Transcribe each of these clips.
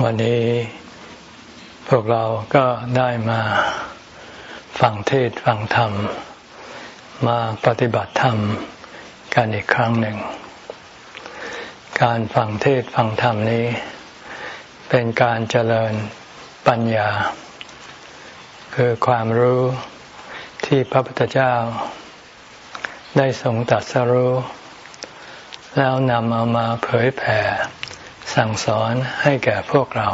วันนี้พวกเราก็ได้มาฟังเทศฟังธรรม มาปฏิบัติธรรมกันอีกครั้งหนึ่ง การฟังเทศฟังธรรมนี้ เป็นการเจริญปัญญา คือความรู้ที่พระพุทธเจ้า ได้ทรงตัดสรู้ แล้วนำเอามาเผยแผ่ สั่งสอนให้แก่พวกเรา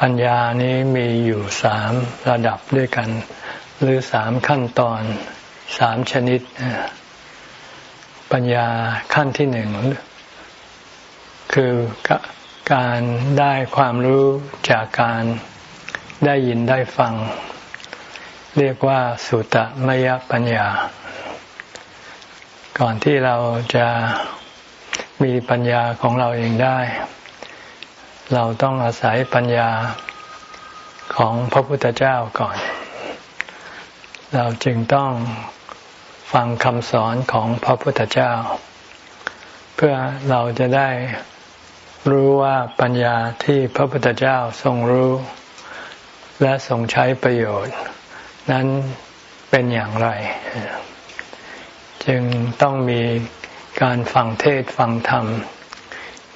ปัญญานี้มีอยู่สามระดับด้วยกัน หรือสามขั้นตอนสามชนิด ปัญญาขั้นที่หนึ่งคือการได้ความรู้จากการได้ยินได้ฟัง เรียกว่าสุตมยปัญญา ก่อนที่เราจะ มีปัญญาของเราเองได้ เราต้องอาศัยปัญญาของพระพุทธเจ้าก่อน เราจึงต้องฟังคำสอนของพระพุทธเจ้า เพื่อเราจะได้รู้ว่าปัญญาที่พระพุทธเจ้าทรงรู้ และทรงใช้ประโยชน์ นั้นเป็นอย่างไร จึงต้องมี การฟังเทศฟังธรรม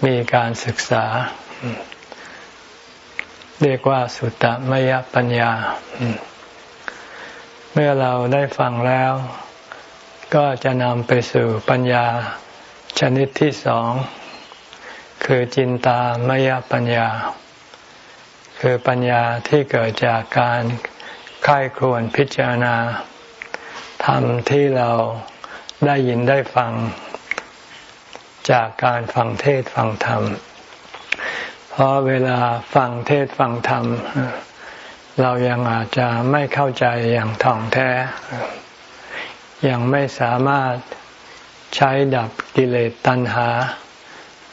มีการศึกษา เรียกว่าสุตตมยปัญญา เมื่อเราได้ฟังแล้ว ก็จะนำไปสู่ปัญญาชนิดที่สอง คือจินตามยปัญญา คือปัญญาที่เกิดจากการค่ายครวนพิจารณาธรรมที่เราได้ยินได้ฟัง จากการฟังเทศฟังธรรม เพราะเวลาฟังเทศฟังธรรม เรายังอาจจะไม่เข้าใจอย่างท่องแท้ ยังไม่สามารถใช้ดับกิเลสตัณหา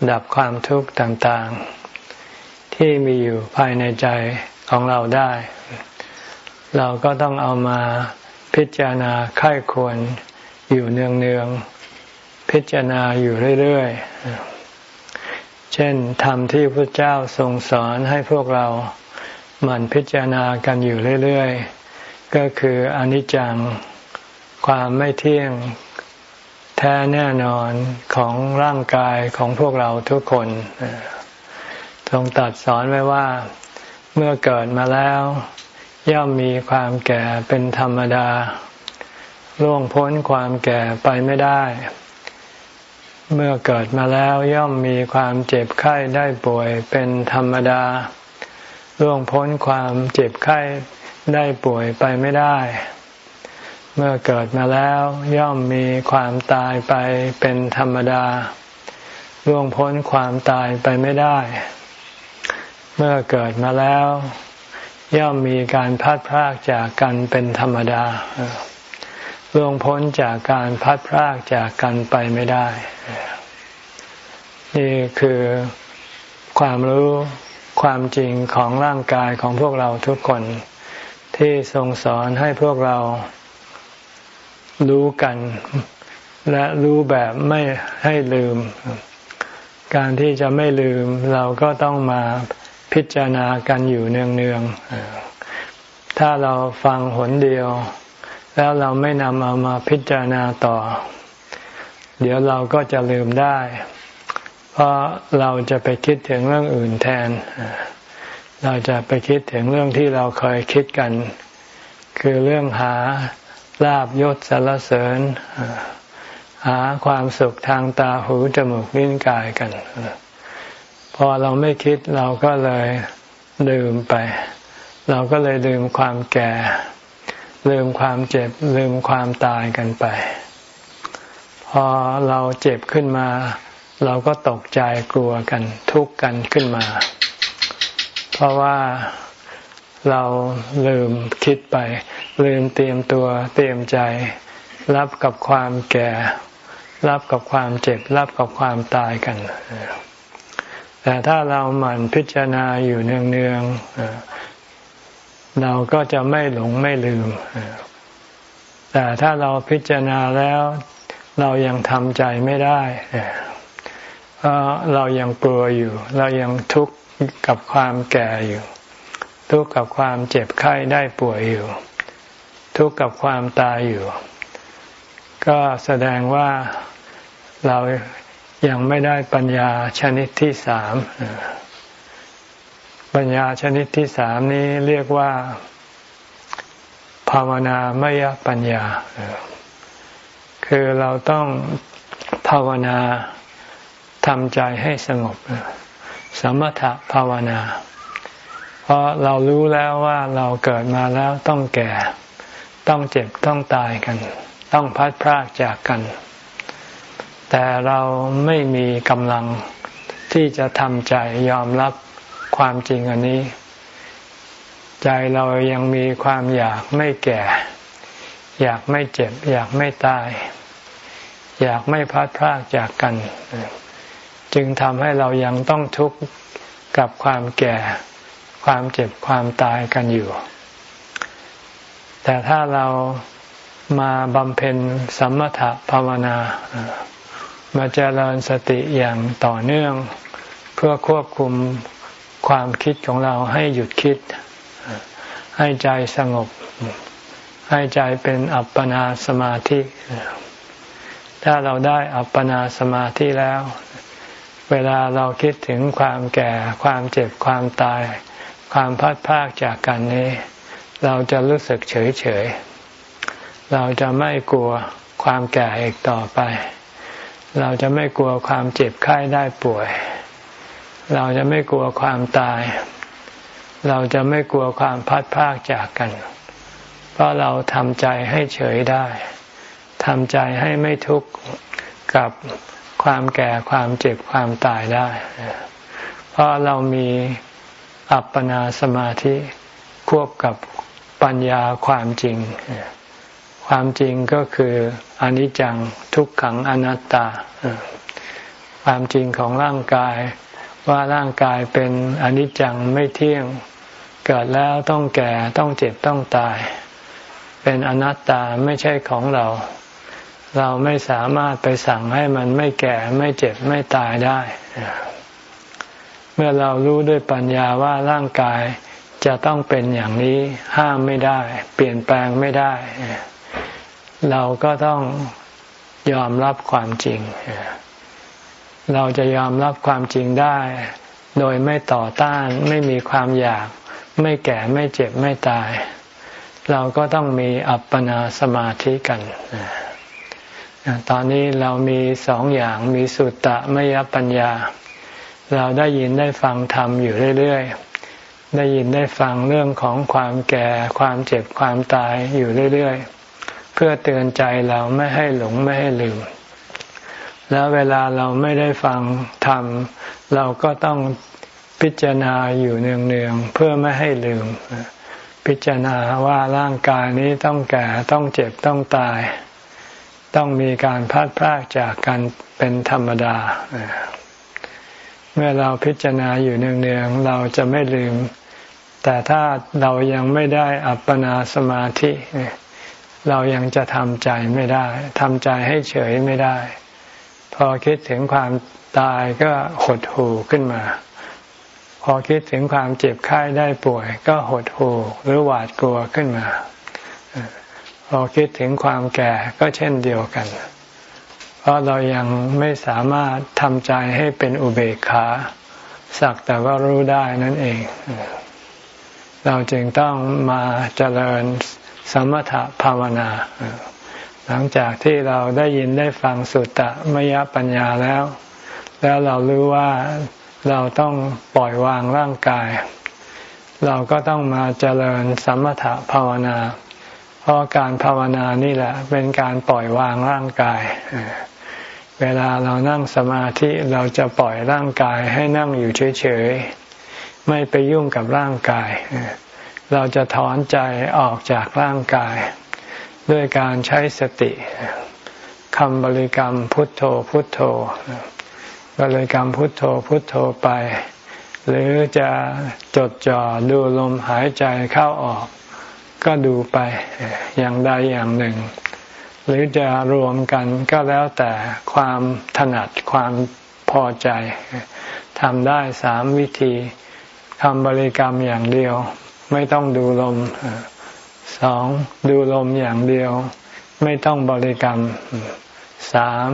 ดับความทุกข์ต่างๆ ที่มีอยู่ภายในใจของเราได้ เราก็ต้องเอามาพิจารณาค่ายควรอยู่เนืองๆ พิจารณาอยู่เรื่อยๆ เช่นธรรมที่พระเจ้าทรงสอนให้พวกเราหมั่นพิจารณากันอยู่เรื่อยๆ ก็คืออนิจจังความไม่เที่ยงแท้แน่นอนของร่างกายของพวกเราทุกคนทรงตัดสอนไว้ว่าเมื่อเกิดมาแล้ว ย่อมมีความแก่เป็นธรรมดาล่วงพ้นความแก่ไปไม่ได้ เมื่อเกิดมาแล้วย่อมมีความเจ็บไข้ได้ป่วยเป็นธรรมดาล่วงพ้นความเจ็บไข้ได้ป่วยไปไม่ได้ เมื่อเกิดมาแล้วย่อมมีความตายไปเป็นธรรมดาล่วงพ้นความตายไปไม่ได้ เมื่อเกิดมาแล้ว ย่อมมีการพัดพรากจากกันเป็นธรรมดา ล่วงพ้นจากการพัดพรากจากกันไปไม่ได้ นี่คือความรู้ความจริงของร่างกายของพวกเราทุกคน ที่ทรงสอนให้พวกเรารู้กัน และรู้แบบไม่ให้ลืม การที่จะไม่ลืมเราก็ต้องมาพิจารณากันอยู่เนืองๆถ้าเราฟังหนเดียว แล้วเราไม่นำเอามาพิจารณาต่อ เดี๋ยวเราก็จะลืมได้ เพราะเราจะไปคิดถึงเรื่องอื่นแทน เราจะไปคิดถึงเรื่องที่เราเคยคิดกัน คือเรื่องหาลาบยศสารเสริญ หาความสุขทางตาหูจมูกลิ้นกายกัน พอเราไม่คิดเราก็เลยลืมไป เราก็เลยลืมความแก่ ลืมความเจ็บลืมความตายกันไป พอเราเจ็บขึ้นมา เราก็ตกใจกลัวกันทุกข์กันขึ้นมา เพราะว่าเราลืมคิดไป ลืมเตรียมตัวเตรียมใจ รับกับความแก่ รับกับความเจ็บ รับกับความตายกัน แต่ถ้าเราหมั่นพิจารณาอยู่เนืองๆ เราก็จะไม่หลงไม่ลืม แต่ถ้าเราพิจารณาแล้วเรายังทำใจไม่ได้เพราะเรายังกลัวอยู่ เรายังทุกข์กับความแก่อยู่ ทุกข์กับความเจ็บไข้ได้ป่วยอยู่ ทุกข์กับความตายอยู่ ก็แสดงว่าเรายังไม่ได้ปัญญาชนิดที่สาม ปัญญาชนิดที่สามนี้เรียกว่า ภาวนามยปัญญา คือเราต้องภาวนาทำใจให้สงบ สมถภาวนา เพราะเรารู้แล้วว่าเราเกิดมาแล้วต้องแก่ ต้องเจ็บต้องตายกัน ต้องพัดพรากจากกัน แต่เราไม่มีกำลังที่จะทำใจยอมรับ ความจริงอันนี้ ใจเรายังมีความอยากไม่แก่ อยากไม่เจ็บ อยากไม่ตาย อยากไม่พัดพรากจากกัน จึงทำให้เรายังต้องทุกข์กับความแก่ ความเจ็บความตายกันอยู่ แต่ถ้าเรามาบำเพ็ญสมถะภาวนา มาเจริญสติอย่างต่อเนื่อง เพื่อควบคุม ความคิดของเราให้หยุดคิด ให้ใจสงบ ให้ใจเป็นอัปปนาสมาธิ ถ้าเราได้อัปปนาสมาธิแล้ว เวลาเราคิดถึงความแก่ ความเจ็บความตาย ความพัดพากจากกันนี้ เราจะรู้สึกเฉยเฉยเราจะไม่กลัวความแก่อีกต่อไป เราจะไม่กลัวความเจ็บไข้ได้ป่วย เราจะไม่กลัวความตาย เราจะไม่กลัวความพัดพากจากกัน เพราะเราทำใจให้เฉยได้ทำใจให้ไม่ทุกข์กับความแก่ความเจ็บความตายได้ เพราะเรามีอัปปนาสมาธิควบกับปัญญาความจริง ความจริงก็คืออนิจจังทุกขังอนัตตา ความจริงของร่างกาย ว่าร่างกายเป็นอนิจจังไม่เที่ยง เกิดแล้วต้องแก่ต้องเจ็บต้องตาย เป็นอนัตตาไม่ใช่ของเรา เราไม่สามารถไปสั่งให้มันไม่แก่ไม่เจ็บไม่ตายได้ เมื่อเรารู้ด้วยปัญญาว่าร่างกายจะต้องเป็นอย่างนี้ห้ามไม่ได้ เปลี่ยนแปลงไม่ได้ เราก็ต้องยอมรับความจริง เราจะยอมรับความจริงได้ โดยไม่ต่อต้านไม่มีความอยาก ไม่แก่ไม่เจ็บไม่ตาย เราก็ต้องมีอัปปนาสมาธิกันตอนนี้เรามีสองอย่างมีสุตตะมยปัญญา เราได้ยินได้ฟังธรรมอยู่เรื่อยๆ ได้ยินได้ฟังเรื่องของความแก่ความเจ็บความตายอยู่เรื่อยๆ เพื่อเตือนใจเราไม่ให้หลงไม่ให้ลืม แล้วเวลาเราไม่ได้ฟังธรรม เราก็ต้องพิจารณาอยู่เนืองๆเพื่อไม่ให้ลืม พิจารณาว่าร่างกายนี้ต้องแก่ต้องเจ็บต้องตาย ต้องมีการพัดพรากจากกันเป็นธรรมดา เมื่อเราพิจารณาอยู่เนืองๆเราจะไม่ลืม แต่ถ้าเรายังไม่ได้อัปปนาสมาธิ เรายังจะทำใจไม่ได้ทำใจให้เฉยไม่ได้ พอคิดถึงความตายก็หดหู่ขึ้นมา พอคิดถึงความเจ็บไข้ได้ป่วย ก็หดหู่หรือหวาดกลัวขึ้นมา พอคิดถึงความแก่ก็เช่นเดียวกัน เพราะเรายังไม่สามารถทำใจให้เป็นอุเบกขาสักแต่ว่ารู้ได้นั่นเอง เราจึงต้องมาเจริญสมถภาวนา หลังจากที่เราได้ยินได้ฟังสุตตะมยปัญญาแล้ว แล้วเรารู้ว่าเราต้องปล่อยวางร่างกาย เราก็ต้องมาเจริญสมถะภาวนา เพราะการภาวนานี่แหละ เป็นการปล่อยวางร่างกาย เวลาเรานั่งสมาธิเราจะปล่อยร่างกายให้นั่งอยู่เฉยๆ ไม่ไปยุ่งกับร่างกาย เราจะถอนใจออกจากร่างกาย ด้วยการใช้สติคำบริกรรมพุทโธพุทโธ บริกรรมพุทโธพุทโธไป หรือจะจดจ่อดูลมหายใจเข้าออก ก็ดูไปอย่างใดอย่างหนึ่ง หรือจะรวมกันก็แล้วแต่ความถนัดความพอใจทำได้สามวิธีทำบริกรรมอย่างเดียว ไม่ต้องดูลม สองดูลมอย่างเดียว ไม่ต้องบริกรรมสาม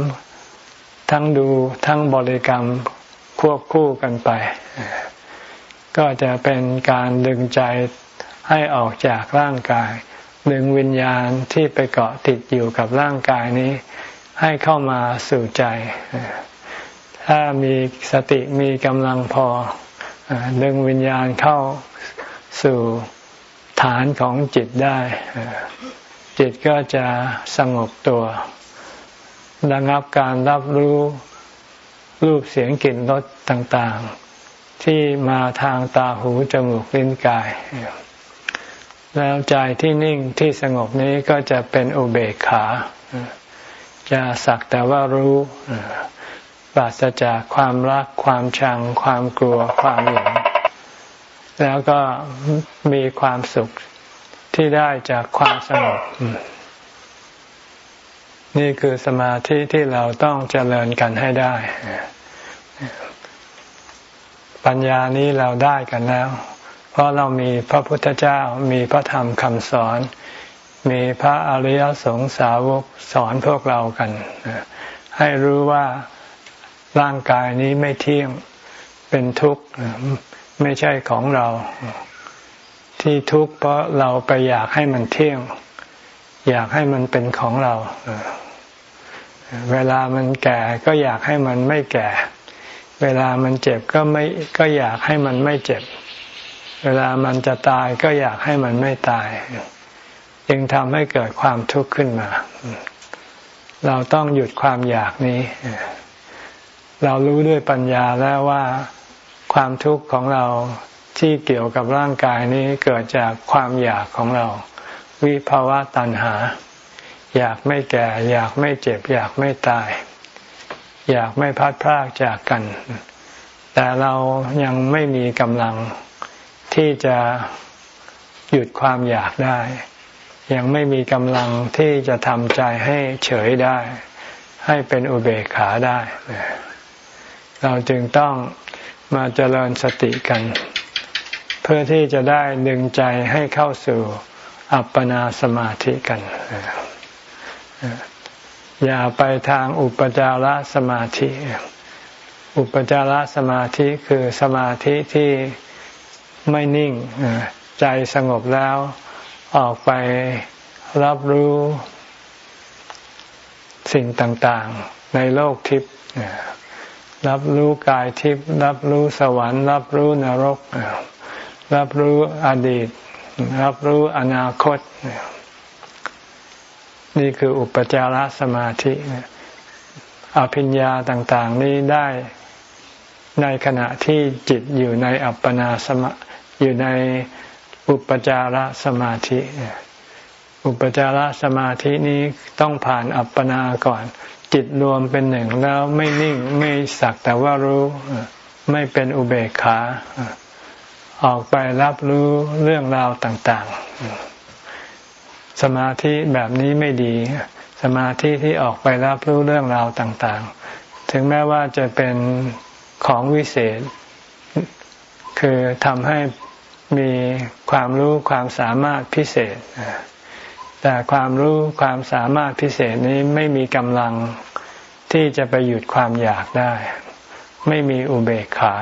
ทั้งดูทั้งบริกรรมควบคู่กันไป ก็จะเป็นการดึงใจให้ออกจากร่างกาย ดึงวิญญาณที่ไปเกาะติดอยู่กับร่างกายนี้ ให้เข้ามาสู่ใจ ถ้ามีสติมีกำลังพอ ดึงวิญญาณเข้าสู่ ฐานของจิตได้ จิตก็จะสงบตัวระงับการรับรู้รูปเสียงกลิ่นรสต่างๆ ที่มาทางตาหูจมูกลิ้นกาย แล้วใจที่นิ่งที่สงบนี้ก็จะเป็นอุเบกขา จะสักแต่ว่ารู้ปราศจากความรักความชัง ความกลัวความหลง แล้วก็มีความสุขที่ได้จากความสงบนี่คือสมาธิที่เราต้องเจริญกันให้ได้ ปัญญานี้เราได้กันแล้ว เพราะเรามีพระพุทธเจ้ามีพระธรรมคำสอน มีพระอริยสงสาวกสอนพวกเรากัน ให้รู้ว่าร่างกายนี้ไม่เที่ยงเป็นทุกข์ ไม่ใช่ของเรา ที่ทุกข์เพราะเราไปอยากให้มันเที่ยง อยากให้มันเป็นของเรา เวลามันแก่ก็อยากให้มันไม่แก่ เวลามันเจ็บก็ไม่ก็อยากให้มันไม่เจ็บ เวลามันจะตายก็อยากให้มันไม่ตาย จึงทำให้เกิดความทุกข์ขึ้นมา เราต้องหยุดความอยากนี้เรารู้ด้วยปัญญาแล้วว่า ความทุกข์ของเราที่เกี่ยวกับร่างกายนี้เกิดจากความอยากของเรา วิภาวะตัณหา อยากไม่แก่ อยากไม่เจ็บ อยากไม่ตาย อยากไม่พัดพรากจากกัน แต่เรายังไม่มีกำลังที่จะหยุดความอยากได้ ยังไม่มีกำลังที่จะทำใจให้เฉยได้ ให้เป็นอุเบกขาได้ เราจึงต้อง มาเจริญสติกัน เพื่อที่จะได้ดึงใจให้เข้าสู่อัปปนาสมาธิกัน อย่าไปทางอุปจารสมาธิ อุปจารสมาธิคือสมาธิที่ไม่นิ่งใจสงบแล้วออกไปรับรู้สิ่งต่าง ๆ ในโลกทิพย์ รับรู้กายทิพย์รับรู้สวรรค์ รับรู้นรก รับรู้อดีต รับรู้อนาคต นี่คืออุปจารสมาธิอภิญญาต่างๆ นี้ได้ในขณะที่จิตอยู่ในอัปปนาสมาอยู่ในอุปจารสมาธิ อุปจารสมาธินี้ต้องผ่านอัปปนาก่อน จิตรวมเป็นหนึ่งแล้วไม่นิ่งไม่สักแต่ว่ารู้ไม่เป็นอุเบกขา ออกไปรับรู้เรื่องราวต่างๆ สมาธิแบบนี้ไม่ดี สมาธิที่ออกไปรับรู้เรื่องราวต่างๆ ถึงแม้ว่าจะเป็นของวิเศษ คือทำให้มีความรู้ความสามารถพิเศษ แต่ความรู้ความสามารถพิเศษนี้ไม่มีกำลังที่จะไปหยุดความอยากได้ ไม่มีอุเบกขา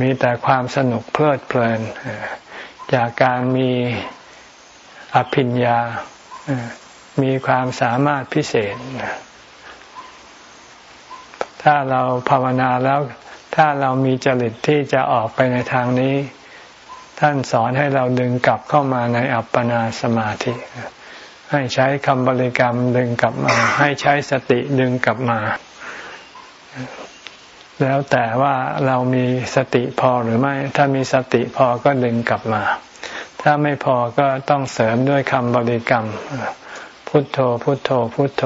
มีแต่ความสนุกเพลิดเพลิน จากการมีอภิญญา มีความสามารถพิเศษ ถ้าเราภาวนาแล้ว ถ้าเรามีจริตที่จะออกไปในทางนี้ ท่านสอนให้เราดึงกลับเข้ามาในอัปปนาสมาธิ ให้ใช้คำบริกรรมดึงกลับมา ให้ใช้สติดึงกลับมา แล้วแต่ว่าเรามีสติพอหรือไม่ ถ้ามีสติพอก็ดึงกลับมา ถ้าไม่พอก็ต้องเสริมด้วยคำบริกรรม พุทโธ พุทโธ พุทโธ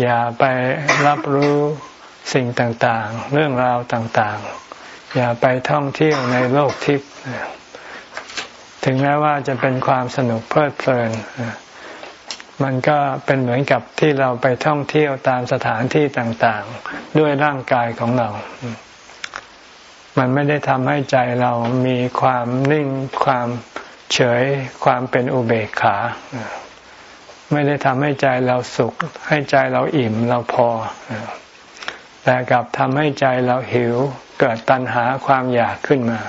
อย่าไปรับรู้สิ่งต่างๆ เรื่องราวต่างๆ อย่าไปท่องเที่ยวในโลกทิพย์ ถึงแม้ว่าจะเป็นความสนุกเพลิดเพลิน มันก็เป็นเหมือนกับที่เราไปท่องเที่ยวตามสถานที่ต่างๆ ด้วยร่างกายของเรา มันไม่ได้ทำให้ใจเรามีความนิ่งความเฉยความเป็นอุเบกขา ไม่ได้ทำให้ใจเราสุข ให้ใจเราอิ่มเราพอ แต่กลับทำให้ใจเราหิวเกิดตัณหาความอยากขึ้นมา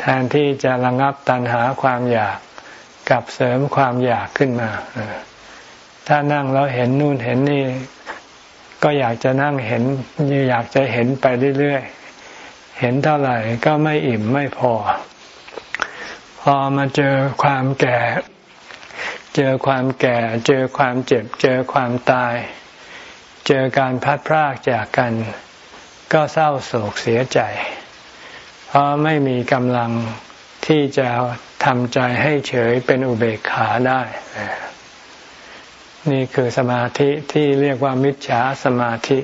แทนที่จะระงับตัณหาความอยากกับเสริมความอยากขึ้นมา ถ้านั่งแล้วเห็นนู่นเห็นนี่ ก็อยากจะนั่งเห็นอยากจะเห็นไปเรื่อยๆ เห็นเท่าไหร่ก็ไม่อิ่มไม่พอ พอมาเจอความแก่ เจอความแก่ เจอความเจ็บ เจอความตาย เจอการพัดพรากจากกัน ก็เศร้าโศกเสียใจ เพราะไม่มีกำลังที่จะทำใจให้เฉยเป็นอุเบกขาได้ นี่คือสมาธิที่เรียกว่ามิจฉาสมาธิ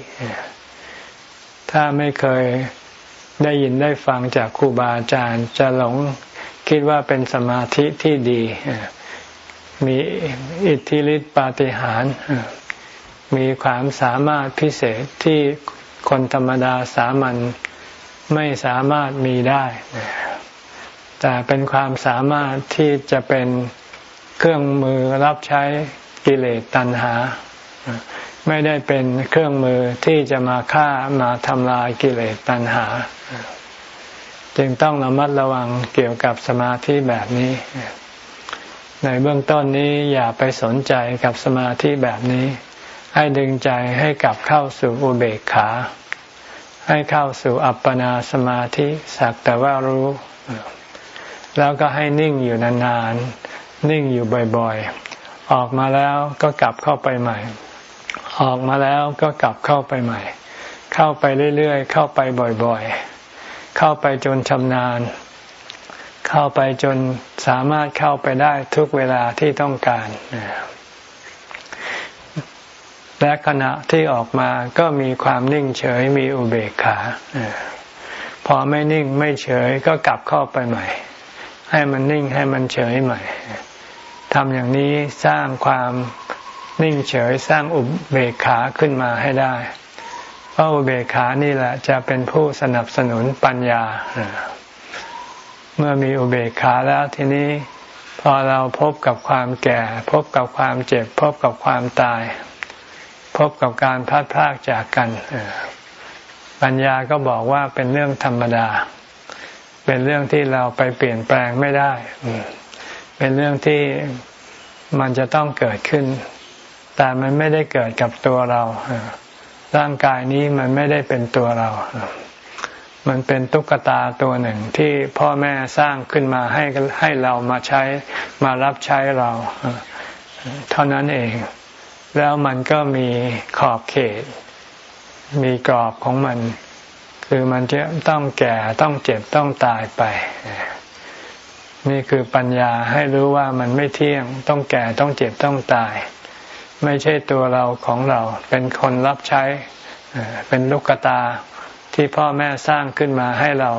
ถ้าไม่เคยได้ยินได้ฟังจากครูบาอาจารย์จะหลงคิดว่าเป็นสมาธิที่ดี มีอิทธิฤทธิปาฏิหาริย์มีความสามารถพิเศษที่คนธรรมดาสามัญ ไม่สามารถมีได้ แต่เป็นความสามารถที่จะเป็นเครื่องมือรับใช้กิเลสตัณหา ไม่ได้เป็นเครื่องมือที่จะมาฆ่ามาทำลายกิเลสตัณหา จึงต้องระมัดระวังเกี่ยวกับสมาธิแบบนี้ ในเบื้องต้นนี้อย่าไปสนใจกับสมาธิแบบนี้ ให้ดึงใจให้กลับเข้าสู่อุเบกขา ให้เข้าสู่อัปปนาสมาธิสักแต่ว่ารู้ แล้วก็ให้นิ่งอยู่นานๆ นิ่งอยู่บ่อยๆ ออกมาแล้วก็กลับเข้าไปใหม่ ออกมาแล้วก็กลับเข้าไปใหม่ เข้าไปเรื่อยๆ เข้าไปบ่อยๆ เข้าไปจนชำนาญ เข้าไปจนสามารถเข้าไปได้ทุกเวลาที่ต้องการ และขณะที่ออกมาก็มีความนิ่งเฉยมีอุเบกขาพอไม่นิ่งไม่เฉยก็กลับเข้าไปใหม่ ให้มันนิ่งให้มันเฉยใหม่ทำอย่างนี้สร้างความนิ่งเฉยสร้างอุเบกขาขึ้นมาให้ได้ เพราะอุเบกขานี่แหละ จะเป็นผู้สนับสนุนปัญญา เมื่อมีอุเบกขาแล้วทีนี้พอเราพบกับความแก่ พบกับความเจ็บ พบกับความตาย พบกับการพัดพากจากกันปัญญาก็บอกว่าเป็นเรื่องธรรมดา เป็นเรื่องที่เราไปเปลี่ยนแปลงไม่ได้ เป็นเรื่องที่มันจะต้องเกิดขึ้น แต่มันไม่ได้เกิดกับตัวเรา ร่างกายนี้มันไม่ได้เป็นตัวเรา มันเป็นตุ๊กตาตัวหนึ่งที่พ่อแม่สร้างขึ้นมาให้ให้เรามาใช้มารับใช้เรา เท่านั้นเอง แล้วมันก็มีขอบเขต มีกรอบของมัน คือมันจะต้องแก่ต้องเจ็บต้องตายไป นี่คือปัญญาให้รู้ว่ามันไม่เที่ยง ต้องแก่ต้องเจ็บต้องตาย ไม่ใช่ตัวเราของเรา เป็นคนรับใช้ เป็นลูกตาที่พ่อแม่สร้างขึ้นมาให้เรา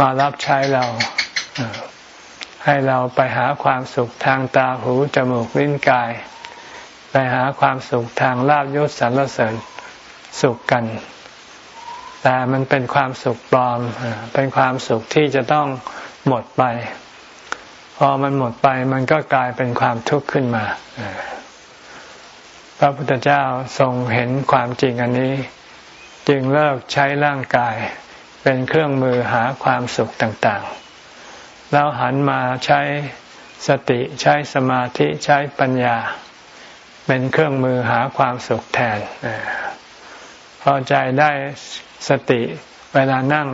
มารับใช้เราให้เราไปหาความสุขทางตาหูจมูกลิ้นกาย ไปหาความสุขทางลาบยศสรรเสริญสุขกัน แต่มันเป็นความสุขปลอม เป็นความสุขที่จะต้องหมดไป พอมันหมดไปมันก็กลายเป็นความทุกข์ขึ้นมา พระพุทธเจ้าทรงเห็นความจริงอันนี้ จึงเลิกใช้ร่างกาย เป็นเครื่องมือหาความสุขต่างๆ แล้วหันมาใช้สติใช้สมาธิใช้ปัญญา เป็นเครื่องมือหาความสุขแทนพอใจได้สติเวลานั่ง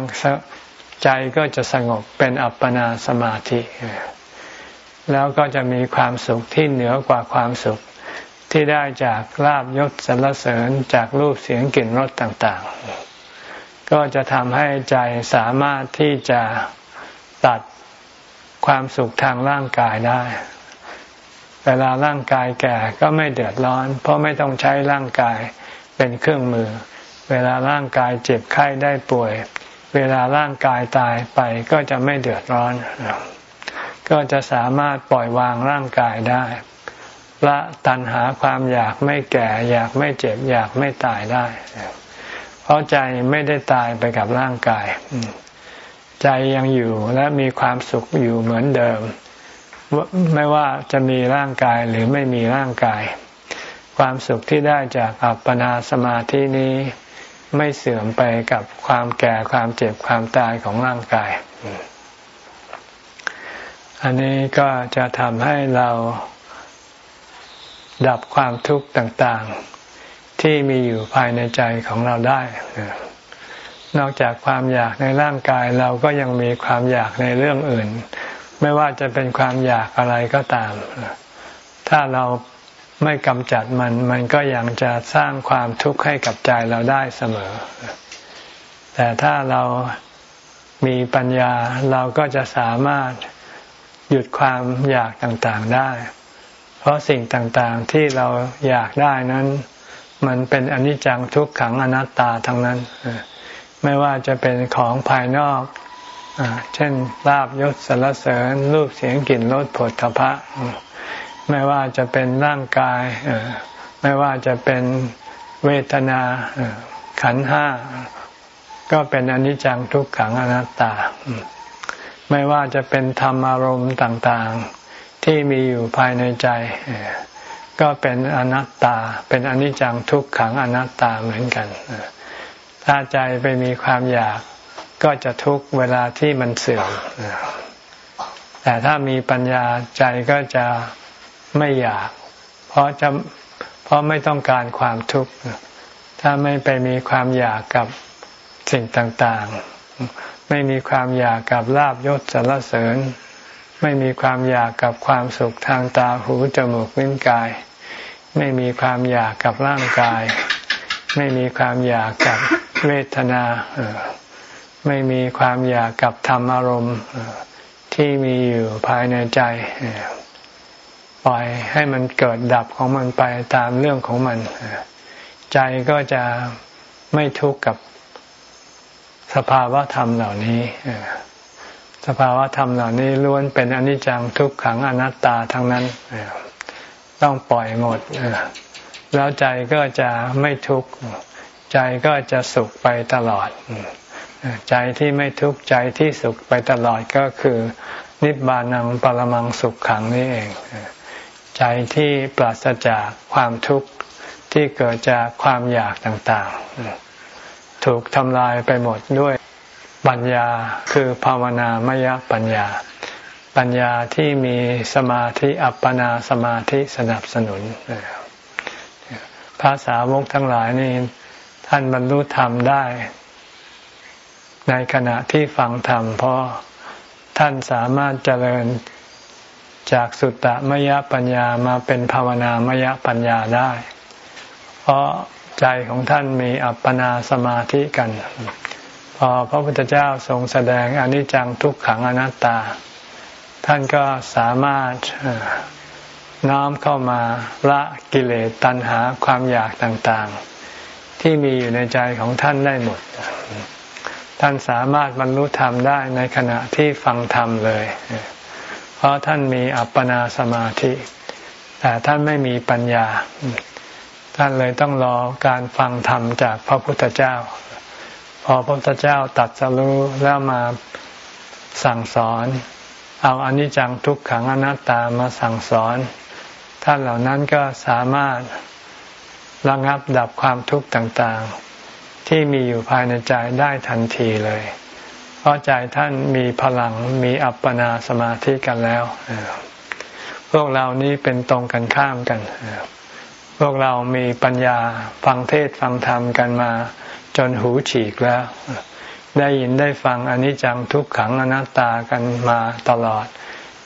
ใจก็จะสงบเป็นอัปปนาสมาธิ แล้วก็จะมีความสุขที่เหนือกว่าความสุขที่ได้จากลาบยศสรรเสริญจากรูปเสียงกลิ่นรสต่าง ๆ ก็จะทำให้ใจสามารถที่จะตัดความสุขทางร่างกายได้ เวลาร่างกายแก่ก็ไม่เดือดร้อน เพราะไม่ต้องใช้ร่างกายเป็นเครื่องมือ เวลาร่างกายเจ็บไข้ได้ป่วย เวลาร่างกายตายไปก็จะไม่เดือดร้อน ก็จะสามารถปล่อยวางร่างกายได้ ละตัณหาความอยากไม่แก่ อยากไม่เจ็บ อยากไม่ตายได้ เพราะใจไม่ได้ตายไปกับร่างกาย ใจยังอยู่และมีความสุขอยู่เหมือนเดิม ไม่ว่าจะมีร่างกายหรือไม่มีร่างกาย ความสุขที่ได้จากอัปปนาสมาธินี้ไม่เสื่อมไปกับความแก่ความเจ็บความตายของร่างกาย อันนี้ก็จะทำให้เราดับความทุกข์ต่างๆ ที่มีอยู่ภายในใจของเราได้ นอกจากความอยากในร่างกายเราก็ยังมีความอยากในเรื่องอื่น ไม่ว่าจะเป็นความอยากอะไรก็ตาม ถ้าเราไม่กำจัดมัน มันก็ยังจะสร้างความทุกข์ให้กับใจเราได้เสมอ แต่ถ้าเรามีปัญญาเราก็จะสามารถหยุดความอยากต่างๆได้ เพราะสิ่งต่างๆที่เราอยากได้นั้น มันเป็นอนิจจังทุกขังอนัตตาทั้งนั้น ไม่ว่าจะเป็นของภายนอก เช่นลาบยศสรรเสริญรูปเสียงกลิ่นรสผลทพะ ไม่ว่าจะเป็นร่างกาย ไม่ว่าจะเป็นเวทนาขันห้า ก็เป็นอนิจจังทุกขังอนัตตา ไม่ว่าจะเป็นธรรมอารมณ์ต่างๆ ที่มีอยู่ภายในใจ ก็เป็นอนัตตา เป็นอนิจจังทุกขังอนัตตาเหมือนกัน ถ้าใจไปมีความอยาก ก็จะทุกเวลาที่มันเสื่อมแต่ถ้ามีปัญญาใจก็จะไม่อยาก เพราะจะเพราะไม่ต้องการความทุกข์ถ้าไม่ไปมีความอยากกับสิ่งต่างๆ ไม่มีความอยากกับลาบยศสารเสริญ ไม่มีความอยากกับความสุขทางตาหูจมูกลิ้นกาย ไม่มีความอยากกับร่างกาย ไม่มีความอยากกับเวทนา ไม่มีความอยากกับธรรมอารมณ์ที่มีอยู่ภายในใจ ปล่อยให้มันเกิดดับของมันไปตามเรื่องของมัน ใจก็จะไม่ทุกข์กับสภาวะธรรมเหล่านี้สภาวะธรรมเหล่านี้ล้วนเป็นอนิจจังทุกขังอนัตตาทั้งนั้นต้องปล่อยหมดแล้วใจก็จะไม่ทุกข์ใจก็จะสุขไปตลอด ใจที่ไม่ทุกข์ใจที่สุขไปตลอดก็คือนิบบานังปรมังสุขขังนี่เอง ใจที่ปราศจากความทุกข์ที่เกิดจากความอยากต่างๆ ถูกทำลายไปหมดด้วยปัญญาคือภาวนามยปัญญา ปัญญาที่มีสมาธิอัปปนาสมาธิสนับสนุนภาษาวกทั้งหลายนี่ท่านบรรลุธรรมได้ ในขณะที่ฟังธรรมเพราะท่านสามารถเจริญจากสุตตมยปัญญามาเป็นภาวนามยปัญญาได้ เพราะใจของท่านมีอัปปนาสมาธิกัน พอพระพุทธเจ้าทรงแสดงอนิจจังทุกขังอนัตตา ท่านก็สามารถน้อมเข้ามาละกิเลสตัณหาความอยากต่างๆ ที่มีอยู่ในใจของท่านได้หมด ท่านสามารถบรรลุธรรมได้ในขณะที่ฟังธรรมเลย เพราะท่านมีอัปปนาสมาธิ แต่ท่านไม่มีปัญญา ท่านเลยต้องรอการฟังธรรมจากพระพุทธเจ้า พอพระพุทธเจ้าตัดสรู้แล้วมาสั่งสอน เอาอนิจจังทุกขังอนัตตามาสั่งสอน ท่านเหล่านั้นก็สามารถระงับดับความทุกข์ต่างๆ ที่มีอยู่ภายในใจได้ทันทีเลย เพราะใจท่านมีพลังมีอัปปนาสมาธิกันแล้วพวกเรานี้เป็นตรงกันข้ามกันพวกเรามีปัญญาฟังเทศฟังธรรมกันมา จนหูฉีกแล้ว ได้ยินได้ฟังอนิจจังทุกขังอนัตตากันมาตลอด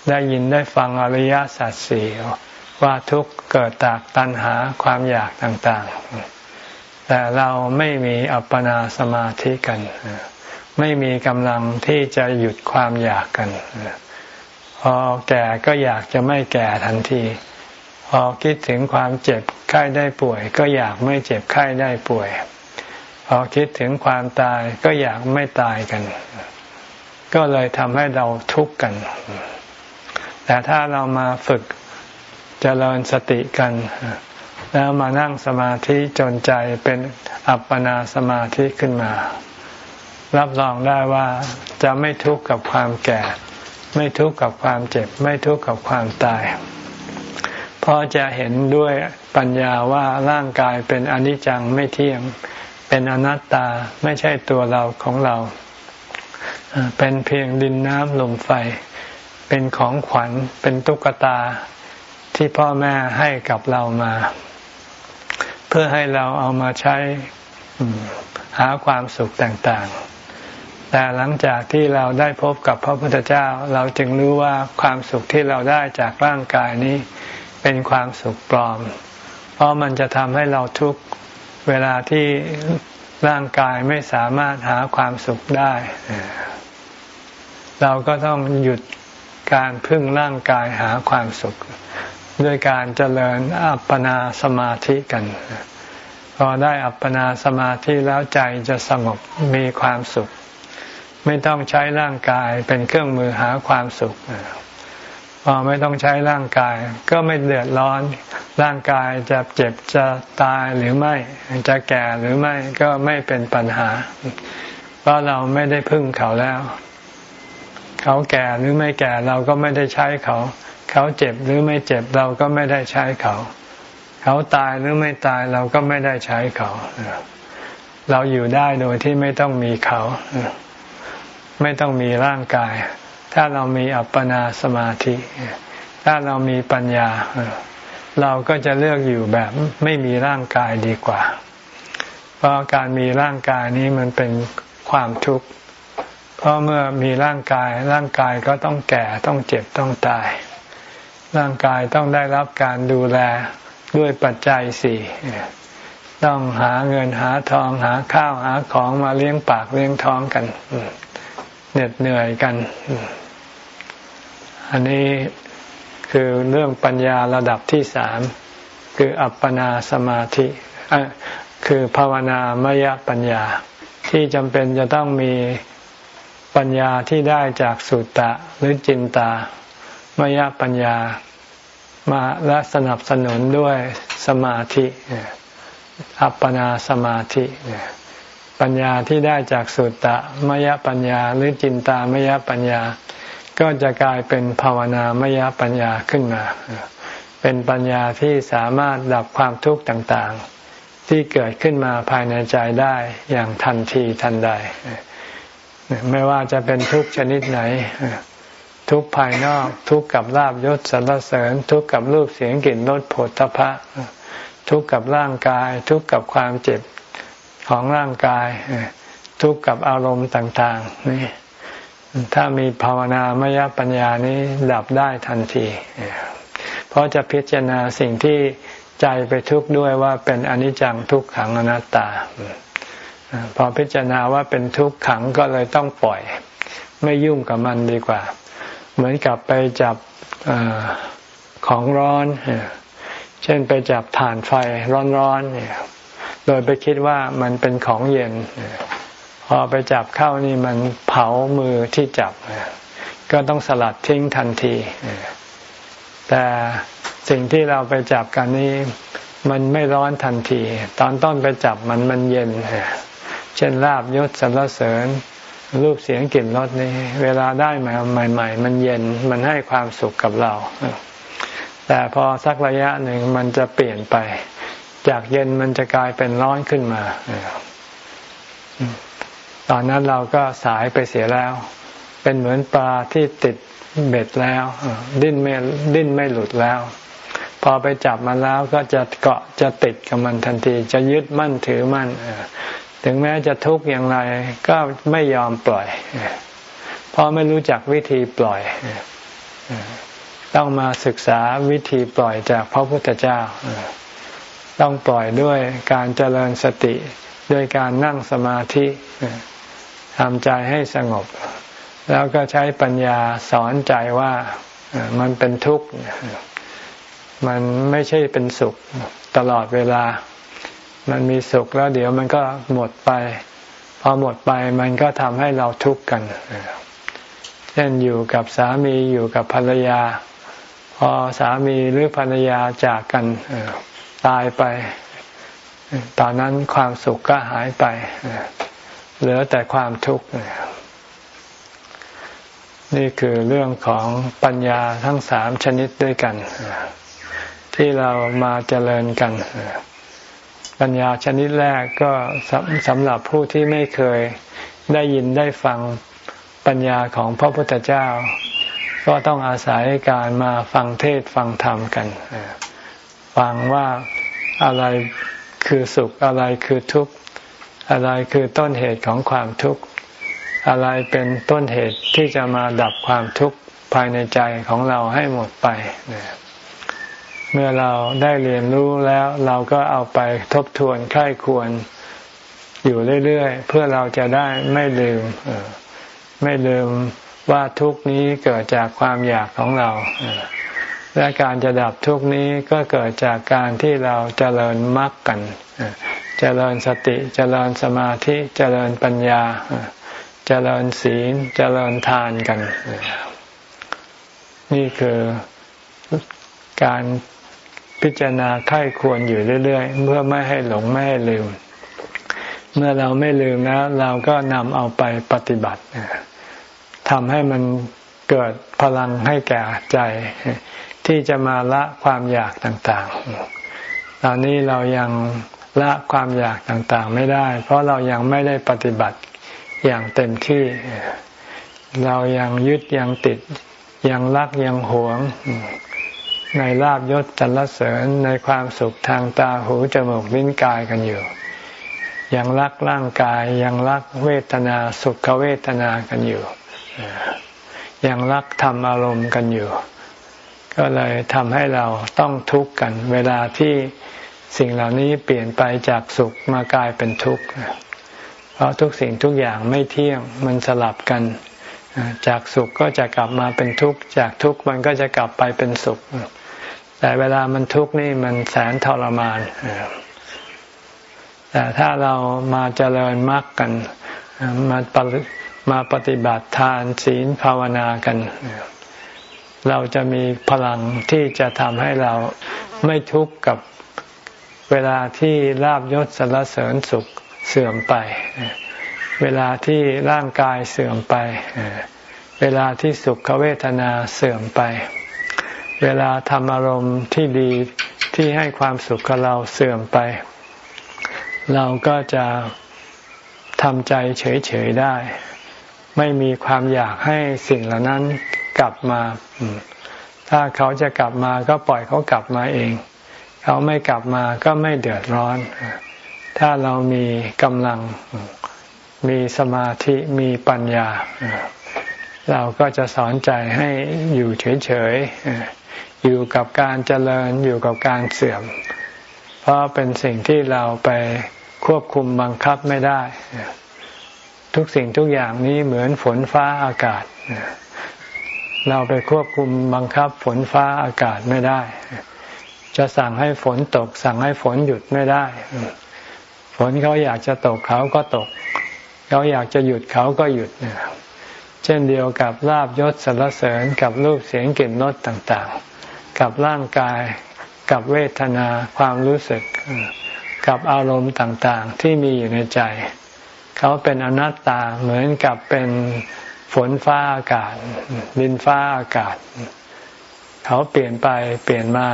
ได้ยินได้ฟังอริยสัจสี่ว่าทุกเกิดจากตัณหาความอยากต่างๆ แต่เราไม่มีอัปปนาสมาธิกัน ไม่มีกำลังที่จะหยุดความอยากกัน พอแก่ก็อยากจะไม่แก่ทันที พอคิดถึงความเจ็บไข้ได้ป่วย ก็อยากไม่เจ็บไข้ได้ป่วย พอคิดถึงความตายก็อยากไม่ตายกัน ก็เลยทำให้เราทุกข์กัน แต่ถ้าเรามาฝึกเจริญสติกัน แล้วมานั่งสมาธิจนใจเป็นอัปปนาสมาธิขึ้นมา รับรองได้ว่าจะไม่ทุกข์กับความแก่ ไม่ทุกข์กับความเจ็บ ไม่ทุกข์กับความตาย เพราะจะเห็นด้วยปัญญาว่าร่างกายเป็นอนิจจังไม่เที่ยง เป็นอนัตตาไม่ใช่ตัวเราของเรา เป็นเพียงดินน้ำลมไฟ เป็นของขวัญเป็นตุ๊กตาที่พ่อแม่ให้กับเรามา เพื่อให้เราเอามาใช้หาความสุขต่างๆ แต่หลังจากที่เราได้พบกับพระพุทธเจ้า เราจึงรู้ว่าความสุขที่เราได้จากร่างกายนี้ เป็นความสุขปลอม เพราะมันจะทำให้เราทุกเวลาที่ร่างกายไม่สามารถหาความสุขได้ เราก็ต้องหยุดการพึ่งร่างกายหาความสุข ด้วยการเจริญอัปปนาสมาธิกัน พอได้อัปปนาสมาธิแล้วใจจะสงบมีความสุข ไม่ต้องใช้ร่างกายเป็นเครื่องมือหาความสุขพอไม่ต้องใช้ร่างกาย ก็ไม่เดือดร้อน ร่างกายจะเจ็บจะตายหรือไม่จะแก่หรือไม่ก็ไม่เป็นปัญหา เพราะเราไม่ได้พึ่งเขาแล้ว เขาแก่หรือไม่แก่เราก็ไม่ได้ใช้เขา เขาเจ็บหรือไม่เจ็บเราก็ไม่ได้ใช้เขา เขาตายหรือไม่ตายเราก็ไม่ได้ใช้เขา เราอยู่ได้โดยที่ไม่ต้องมีเขา ไม่ต้องมีร่างกาย ถ้าเรามีอัปปนาสมาธิ ถ้าเรามีปัญญา เราก็จะเลือกอยู่แบบไม่มีร่างกายดีกว่า เพราะการมีร่างกายนี้มันเป็นความทุกข์เพราะเมื่อมีร่างกายร่างกายก็ต้องแก่ต้องเจ็บต้องตาย ร่างกายต้องได้รับการดูแลด้วยปัจจัยสี่ต้องหาเงินหาทองหาข้าวหาของมาเลี้ยงปากเลี้ยงท้องกันเหน็ดเหนื่อยกัน อันนี้คือเรื่องปัญญาระดับที่สามคืออัปปนาสมาธิคือภาวนามยปัญญา ที่จำเป็นจะต้องมีปัญญาที่ได้จากสุตตะหรือจินตา มยปัญญามาและสนับสนุนด้วยสมาธิอัปปนาสมาธิปัญญาที่ได้จากสุตตะมยปัญญาหรือจินตามยปัญญา ก็จะกลายเป็นภาวนามยปัญญาขึ้นมา เป็นปัญญาที่สามารถดับความทุกข์ต่างๆ ที่เกิดขึ้นมาภายในใจได้อย่างทันทีทันใด ไม่ว่าจะเป็นทุกชนิดไหน ทุกภายนอก ทุกกับลาบยศสรรเสริญ ทุกกับรูปเสียงกลิ่นรสผลทพะทุกกับร่างกาย ทุกกับความเจ็บของร่างกาย ทุกกับอารมณ์ต่างๆนี่ถ้ามีภาวนามยปัญญานี้ดับได้ทันที เพราะจะพิจารณาสิ่งที่ใจไปทุกข์ด้วยว่าเป็นอนิจจังทุกขังอนัตตา พอพิจารณาว่าเป็นทุกขังก็เลยต้องปล่อย ไม่ยุ่งกับมันดีกว่า เหมือนกับไปจับอของร้อน เช่นไปจับถ่านไฟร้อนๆโดยไปคิดว่ามันเป็นของเย็น พอไปจับเข้านี่มันเผามือที่จับ ก็ต้องสลัดทิ้งทันที แต่สิ่งที่เราไปจับกันนี้มันไม่ร้อนทันที ตอนต้นไปจับมันมันเย็น เช่นลาบยศสรรเสริญ รูปเสียงกลิ่นรสนี่เวลาได้มาใหม่ ๆ มันเย็นมันให้ความสุขกับเรา แต่พอสักระยะหนึ่งมันจะเปลี่ยนไป จากเย็นมันจะกลายเป็นร้อนขึ้นมา ตอนนั้นเราก็สายไปเสียแล้ว เป็นเหมือนปลาที่ติดเบ็ดแล้วดิ้นไม่ดิ้นไม่หลุดแล้ว พอไปจับมันแล้วก็จะเกาะจะติดกับมันทันที จะยึดมั่นถือมั่น ถึงแม้จะทุกข์อย่างไรก็ไม่ยอมปล่อย เพราะไม่รู้จักวิธีปล่อย ต้องมาศึกษาวิธีปล่อยจากพระพุทธเจ้า ต้องปล่อยด้วยการเจริญสติด้วยการนั่งสมาธิทำใจให้สงบ แล้วก็ใช้ปัญญาสอนใจว่ามันเป็นทุกข์ มันไม่ใช่เป็นสุขตลอดเวลา มันมีสุขแล้วเดี๋ยวมันก็หมดไป พอหมดไปมันก็ทำให้เราทุกข์กันเช่นอยู่กับสามีอยู่กับภรรยา พอสามีหรือภรรยาจากกันตายไป ตอนนั้นความสุขก็หายไป เหลือแต่ความทุกข์นี่คือเรื่องของปัญญาทั้งสามชนิดด้วยกัน ที่เรามาเจริญกัน ปัญญาชนิดแรกก็สำหรับผู้ที่ไม่เคยได้ยินได้ฟังปัญญาของพระพุทธเจ้า ก็ต้องอาศัยการมาฟังเทศฟังธรรมกัน ฟังว่าอะไรคือสุขอะไรคือทุกข์อะไรคือต้นเหตุของความทุกข์อะไรเป็นต้นเหตุที่จะมาดับความทุกข์ภายในใจของเราให้หมดไป เมื่อเราได้เรียนรู้แล้วเราก็เอาไปทบทวนค่าควรอยู่เรื่อยๆ เพื่อเราจะได้ไม่ลืมไม่ลืมว่าทุกนี้เกิดจากความอยากของเราและการจะดับทุกนี้ก็เกิดจากการที่เราจเจริญมรรคกันเจริญสติเจริญสมาธิเจริญปัญญาเจริญศีลเจริญทานกัน นี่คือการ พิจารณาไข้ควรอยู่เรื่อยๆ เพื่อไม่ให้หลงไม่ให้ลืม เมื่อเราไม่ลืมแล้ว เราก็นำเอาไปปฏิบัติทำให้มันเกิดพลังให้แก่ใจ ที่จะมาละความอยากต่างๆ ตอนนี้เรายังละความอยากต่างๆ ไม่ได้ เพราะเรายังไม่ได้ปฏิบัติอย่างเต็มที่ เรายังยึดยังติดยังรักยังหวง ในลาบยศจัรเสริญในความสุขทางตาหูจมูกลิ้นกายกันอยู่ ยังรักร่างกายยังรักเวทนาสุขเวทนากันอยู่ ยังรักธรรมอารมณ์กันอยู่ ก็เลยทำให้เราต้องทุกข์กัน เวลาที่สิ่งเหล่านี้เปลี่ยนไปจากสุขมากลายเป็นทุกข์เพราะทุกสิ่งทุกอย่างไม่เที่ยงมันสลับกันจากสุขก็จะกลับมาเป็นทุกข์จากทุกข์มันก็จะกลับไปเป็นสุข แต่เวลามันทุกข์นี่มันแสนทรมานแต่ถ้าเรามาเจริญมรรคกันมาปมาปฏิบัติทานศีลภาวนากัน เราจะมีพลังที่จะทำให้เราไม่ทุกข์กับเวลาที่ลาบยศสรรเสริญสุขเสื่อมไป เวลาที่ร่างกายเสื่อมไป เวลาที่สุขเวทนาเสื่อมไป เวลาทำอารมณ์ที่ดีที่ให้ความสุขกับเราเสื่อมไป เราก็จะทำใจเฉยๆได้ ไม่มีความอยากให้สิ่งเหล่านั้นกลับมา ถ้าเขาจะกลับมาก็ปล่อยเขากลับมาเอง เขาไม่กลับมาก็ไม่เดือดร้อน ถ้าเรามีกำลังมีสมาธิมีปัญญา เราก็จะสอนใจให้อยู่เฉยๆ อยู่กับการเจริญอยู่กับการเสื่อม เพราะเป็นสิ่งที่เราไปควบคุมบังคับไม่ได้ ทุกสิ่งทุกอย่างนี้เหมือนฝนฟ้าอากาศ เราไปควบคุมบังคับฝนฟ้าอากาศไม่ได้ จะสั่งให้ฝนตก สั่งให้ฝนหยุดไม่ได้ ฝนเขาอยากจะตกเขาก็ตก เขาอยากจะหยุดเขาก็หยุดเช่นเดียวกับลาบยศสรรเสริญกับรูปเสียงกลิ่นรสต่างๆ กับร่างกาย กับเวทนาความรู้สึก กับอารมณ์ต่างๆ ที่มีอยู่ในใจ เขาเป็นอนัตตาเหมือนกับเป็นฝนฟ้าอากาศดินฟ้าอากาศ เขาเปลี่ยนไปเปลี่ยนมา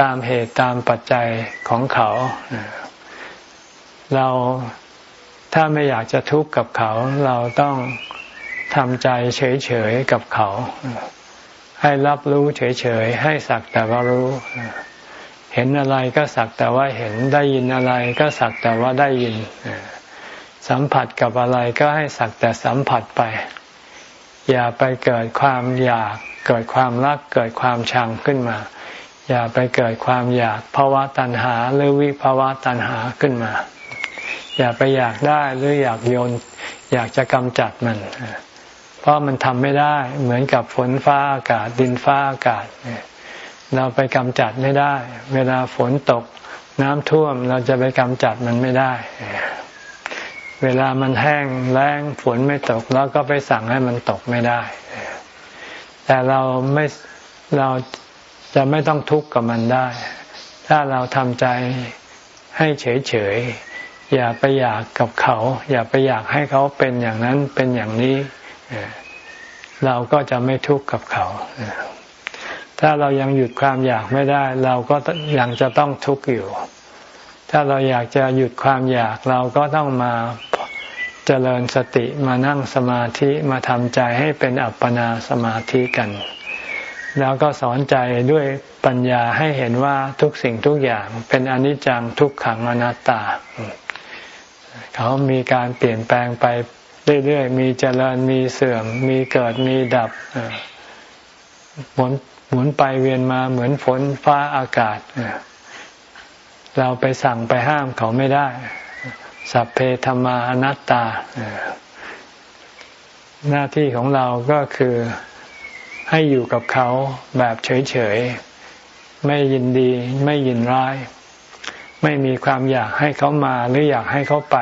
ตามเหตุตามปัจจัยของเขา เราถ้าไม่อยากจะทุกข์กับเขา เราต้องทำใจเฉยๆกับเขา ให้รับรู้เฉยๆ ให้สักแต่ว่ารู้ เห็นอะไรก็สักแต่ว่าเห็นได้ยินอะไรก็สักแต่ว่าได้ยิน สัมผัสกับอะไรก็ให้สักแต่สัมผัสไป อย่าไปเกิดความอยากเกิดความรักเกิดความชังขึ้นมา อย่าไปเกิดความอยากภาวะตัณหาหรือวิภาวะตัณหาขึ้นมา อย่าไปอยากได้หรืออยากโยน อยากจะกำจัดมัน เพราะมันทำไม่ได้เหมือนกับฝนฟ้าอากาศ ดินฟ้าอากาศ เราไปกำจัดไม่ได้ เวลาฝนตกน้ำท่วมเราจะไปกำจัดมันไม่ได้ เวลามันแห้งแล้งฝนไม่ตกเราก็ไปสั่งให้มันตกไม่ได้ แต่เราไม่เราจะไม่ต้องทุกข์กับมันได้ ถ้าเราทำใจให้เฉยๆอย่าไปอยากกับเขา อย่าไปอยากให้เขาเป็นอย่างนั้นเป็นอย่างนี้ เราก็จะไม่ทุกข์กับเขา ถ้าเรายังหยุดความอยากไม่ได้ เราก็ยังจะต้องทุกข์อยู่ ถ้าเราอยากจะหยุดความอยากเราก็ต้องมาเจริญสติมานั่งสมาธิมาทำใจให้เป็นอัปปนาสมาธิกัน แล้วก็สอนใจด้วยปัญญาให้เห็นว่าทุกสิ่งทุกอย่างเป็นอนิจจังทุกขังอนัตตา เขามีการเปลี่ยนแปลงไป เรื่อยๆ มีเจริญมีเสื่อม มีเกิดมีดับหมุนหมุนไปเวียนมาเหมือนฝนฟ้าอากาศเราไปสั่งไปห้ามเขาไม่ได้ สัพเพธรรมาอนัตตา หน้าที่ของเราก็คือให้อยู่กับเขาแบบเฉยๆ ไม่ยินดีไม่ยินร้าย ไม่มีความอยากให้เขามาหรืออยากให้เขาไป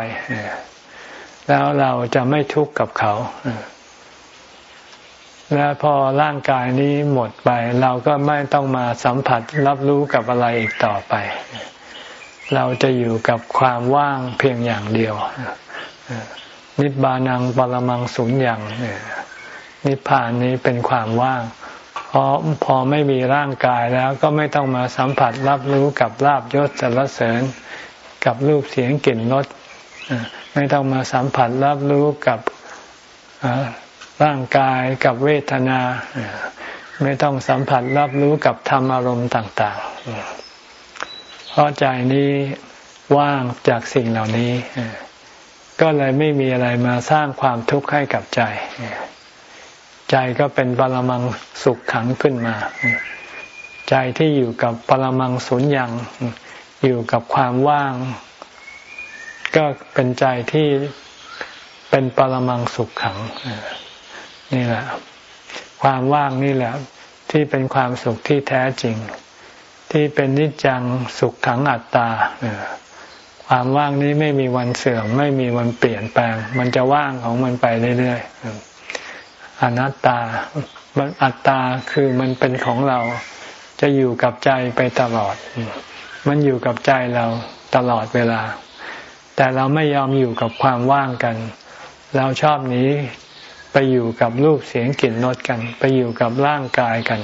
แล้วเราจะไม่ทุกข์กับเขา และพอร่างกายนี้หมดไป เราก็ไม่ต้องมาสัมผัสรับรู้กับอะไรอีกต่อไป เราจะอยู่กับความว่างเพียงอย่างเดียวนิบานังปรมังสุญญ์อย่างนิพพานนี้เป็นความว่างเพราะพอไม่มีร่างกายแล้วก็ไม่ต้องมาสัมผัสรับรู้กับลาบยศสรรเสริญ กับรูปเสียงกลิ่นรส ไม่ต้องมาสัมผัสรับรู้กับร่างกายกับเวทนา ไม่ต้องสัมผัสรับรู้กับธรรมอารมณ์ต่าง ๆ เพราะใจนี้ว่างจากสิ่งเหล่านี้ ก็เลยไม่มีอะไรมาสร้างความทุกข์ให้กับใจ ใจก็เป็นปรมังสุขขังขึ้นมา ใจที่อยู่กับปรมังสุญญ์อยู่กับความว่าง ก็เป็นใจที่เป็นปรมังสุขขังนี่แหละ ความว่างนี่แหละ ที่เป็นความสุขที่แท้จริง ที่เป็นนิจจังสุขขังอัตตาความว่างนี้ไม่มีวันเสื่อม ไม่มีวันเปลี่ยนแปลง มันจะว่างของมันไปเรื่อยๆอนัตตาอัตตาคือมันเป็นของเราจะอยู่กับใจไปตลอด มันอยู่กับใจเราตลอดเวลา แต่เราไม่ยอมอยู่กับความว่างกัน เราชอบนี้ไปอยู่กับรูปเสียงกลิ่นรสกัน ไปอยู่กับร่างกายกัน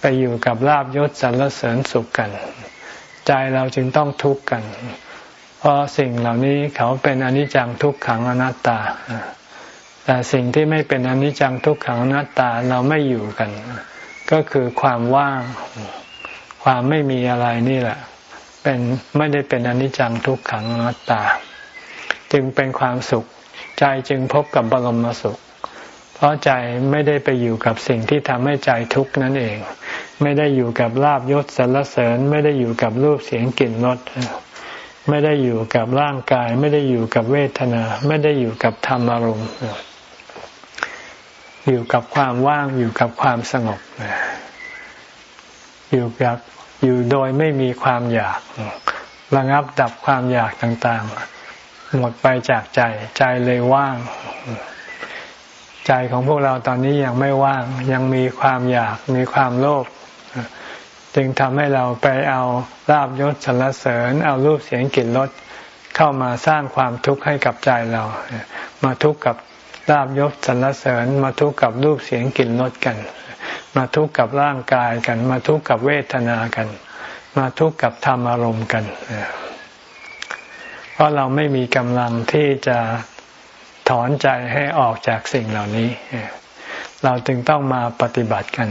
ไปอยู่กับลาบยศสรรเสริญสุขกัน ใจเราจึงต้องทุกข์กัน เพราะสิ่งเหล่านี้เขาเป็นอนิจจังทุกขังอนัตตา แต่สิ่งที่ไม่เป็นอนิจจังทุกขังอนัตตาเราไม่อยู่กัน ก็คือความว่าง ความไม่มีอะไรนี่แหละ เป็นไม่ได้เป็นอนิจจังทุกขังอนัตตา จึงเป็นความสุข ใจจึงพบกับบรมสุข เพราะใจไม่ได้ไปอยู่กับสิ่งที่ทำให้ใจทุกข์นั่นเอง ไม่ได้อยู่กับลาบยศสรรเสริญ ไม่ได้อยู่กับรูปเสียงกลิ่นรสไม่ได้อยู่กับร่างกาย ไม่ได้อยู่กับเวทนา ไม่ได้อยู่กับธรรมอารมณ์อยู่กับความว่างอยู่กับความสงบอยู่กับ อยู่โดยไม่มีความอยาก ระงับดับความอยากต่างๆ หมดไปจากใจ ใจเลยว่าง ใจของพวกเราตอนนี้ยังไม่ว่าง ยังมีความอยากมีความโลภจึงทำให้เราไปเอาลาบยศสรรเสริญ เอารูปเสียงกลิ่นรสเข้ามาสร้างความทุกข์ให้กับใจเรา มาทุกข์กับลาบยศสรรเสริญ มาทุกข์กับรูปเสียงกลิ่นรสกัน มาทุกข์กับร่างกายกัน มาทุกข์กับเวทนากัน มาทุกข์กับธรรมอารมณ์กัน เพราะเราไม่มีกำลังที่จะถอนใจให้ออกจากสิ่งเหล่านี้ เราจึงต้องมาปฏิบัติกัน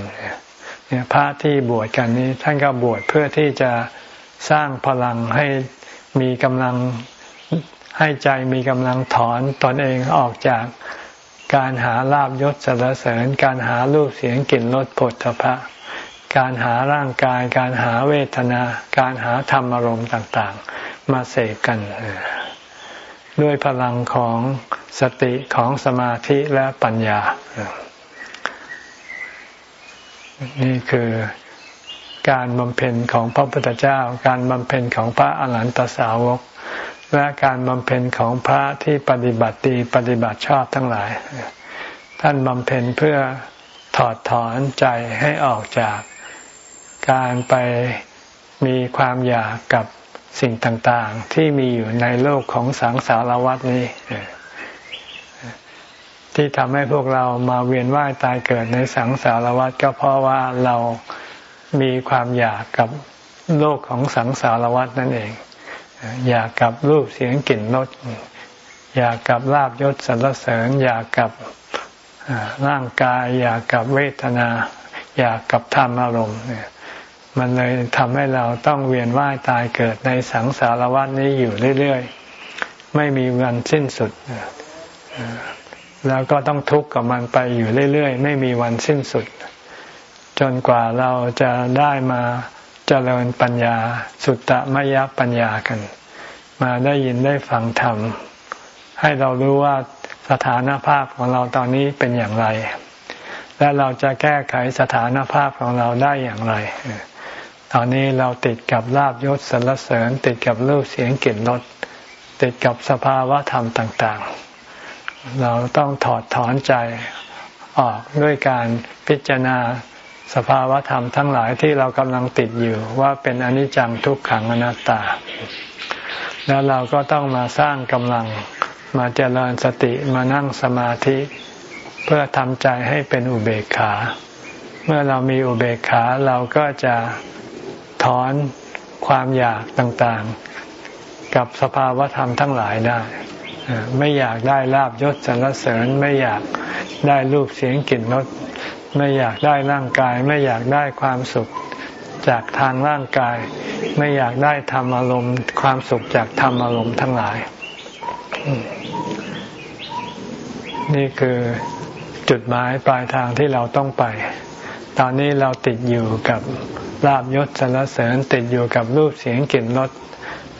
พระที่บวชกันนี้ท่านก็บวชเพื่อที่จะสร้างพลังให้มีกำลังให้ใจมีกำลังถอนตนเองออกจาก การหาลาบยศสรรเสริญ การหารูปเสียงกลิ่นรสผลทพะการหาร่างกาย การหาเวทนา การหาธรรมอารมณ์ต่างๆ มาเสกกัน ด้วยพลังของสติของสมาธิและปัญญา นี่คือการบำเพ็ญของพระพุทธเจ้า การบำเพ็ญของพระอรหันตสาวก และการบำเพ็ญของพระที่ปฏิบัติดีปฏิบัติชอบทั้งหลาย ท่านบำเพ็ญเพื่อถอดถอนใจให้ออกจากการไปมีความอยากกับสิ่งต่างๆ ที่มีอยู่ในโลกของสังสารวัฏนี้ ที่ทำให้พวกเรามาเวียนว่ายตายเกิดในสังสารวัฏก็เพราะว่าเรามีความอยากกับโลกของสังสารวัฏนั่นเอง อยากกับรูปเสียงกลิ่นรสอยากกับลาบยศสรรเสริญ อยากกับร่างกาย อยากกับเวทนา อยากกับธรรมอารมณ์เนี่ยมันเลยทำให้เราต้องเวียนว่ายตายเกิดในสังสารวัฏนี้อยู่เรื่อยๆ ไม่มีวันสิ้นสุด แล้วก็ต้องทุกข์กับมันไปอยู่เรื่อยๆ ไม่มีวันสิ้นสุด จนกว่าเราจะได้มา เจริญปัญญา สุตตมยปัญญากัน มาได้ยินได้ฟังธรรม ให้เรารู้ว่าสถานภาพของเราตอนนี้เป็นอย่างไร และเราจะแก้ไขสถานภาพของเราได้อย่างไร ตอนนี้เราติดกับลาบยศสรรเสริญ ติดกับรูปเสียงกลิ่นรสติดกับสภาวะธรรมต่างๆ เราต้องถอดถอนใจออกด้วยการพิจารณา สภาวะธรรมทั้งหลายที่เรากำลังติดอยู่ว่าเป็นอนิจจังทุกขังอนัตตา แล้วเราก็ต้องมาสร้างกำลังมาเจริญสติมานั่งสมาธิ เพื่อทำใจให้เป็นอุเบกขา เมื่อเรามีอุเบกขาเราก็จะถอนความอยากต่างๆ กับสภาวะธรรมทั้งหลายได้ ไม่อยากได้ลาบยศสรรเสริญไม่อยากได้รูปเสียงกลิ่นรส ไม่อยากได้ร่างกาย ไม่อยากได้ความสุขจากทางร่างกาย ไม่อยากได้ธรรมอารมณ์ความสุขจากธรรมอารมณ์ทั้งหลาย นี่คือจุดหมายปลายทางที่เราต้องไป ตอนนี้เราติดอยู่กับลาบยศสรรเสริญติดอยู่กับรูปเสียงกลิ่นรส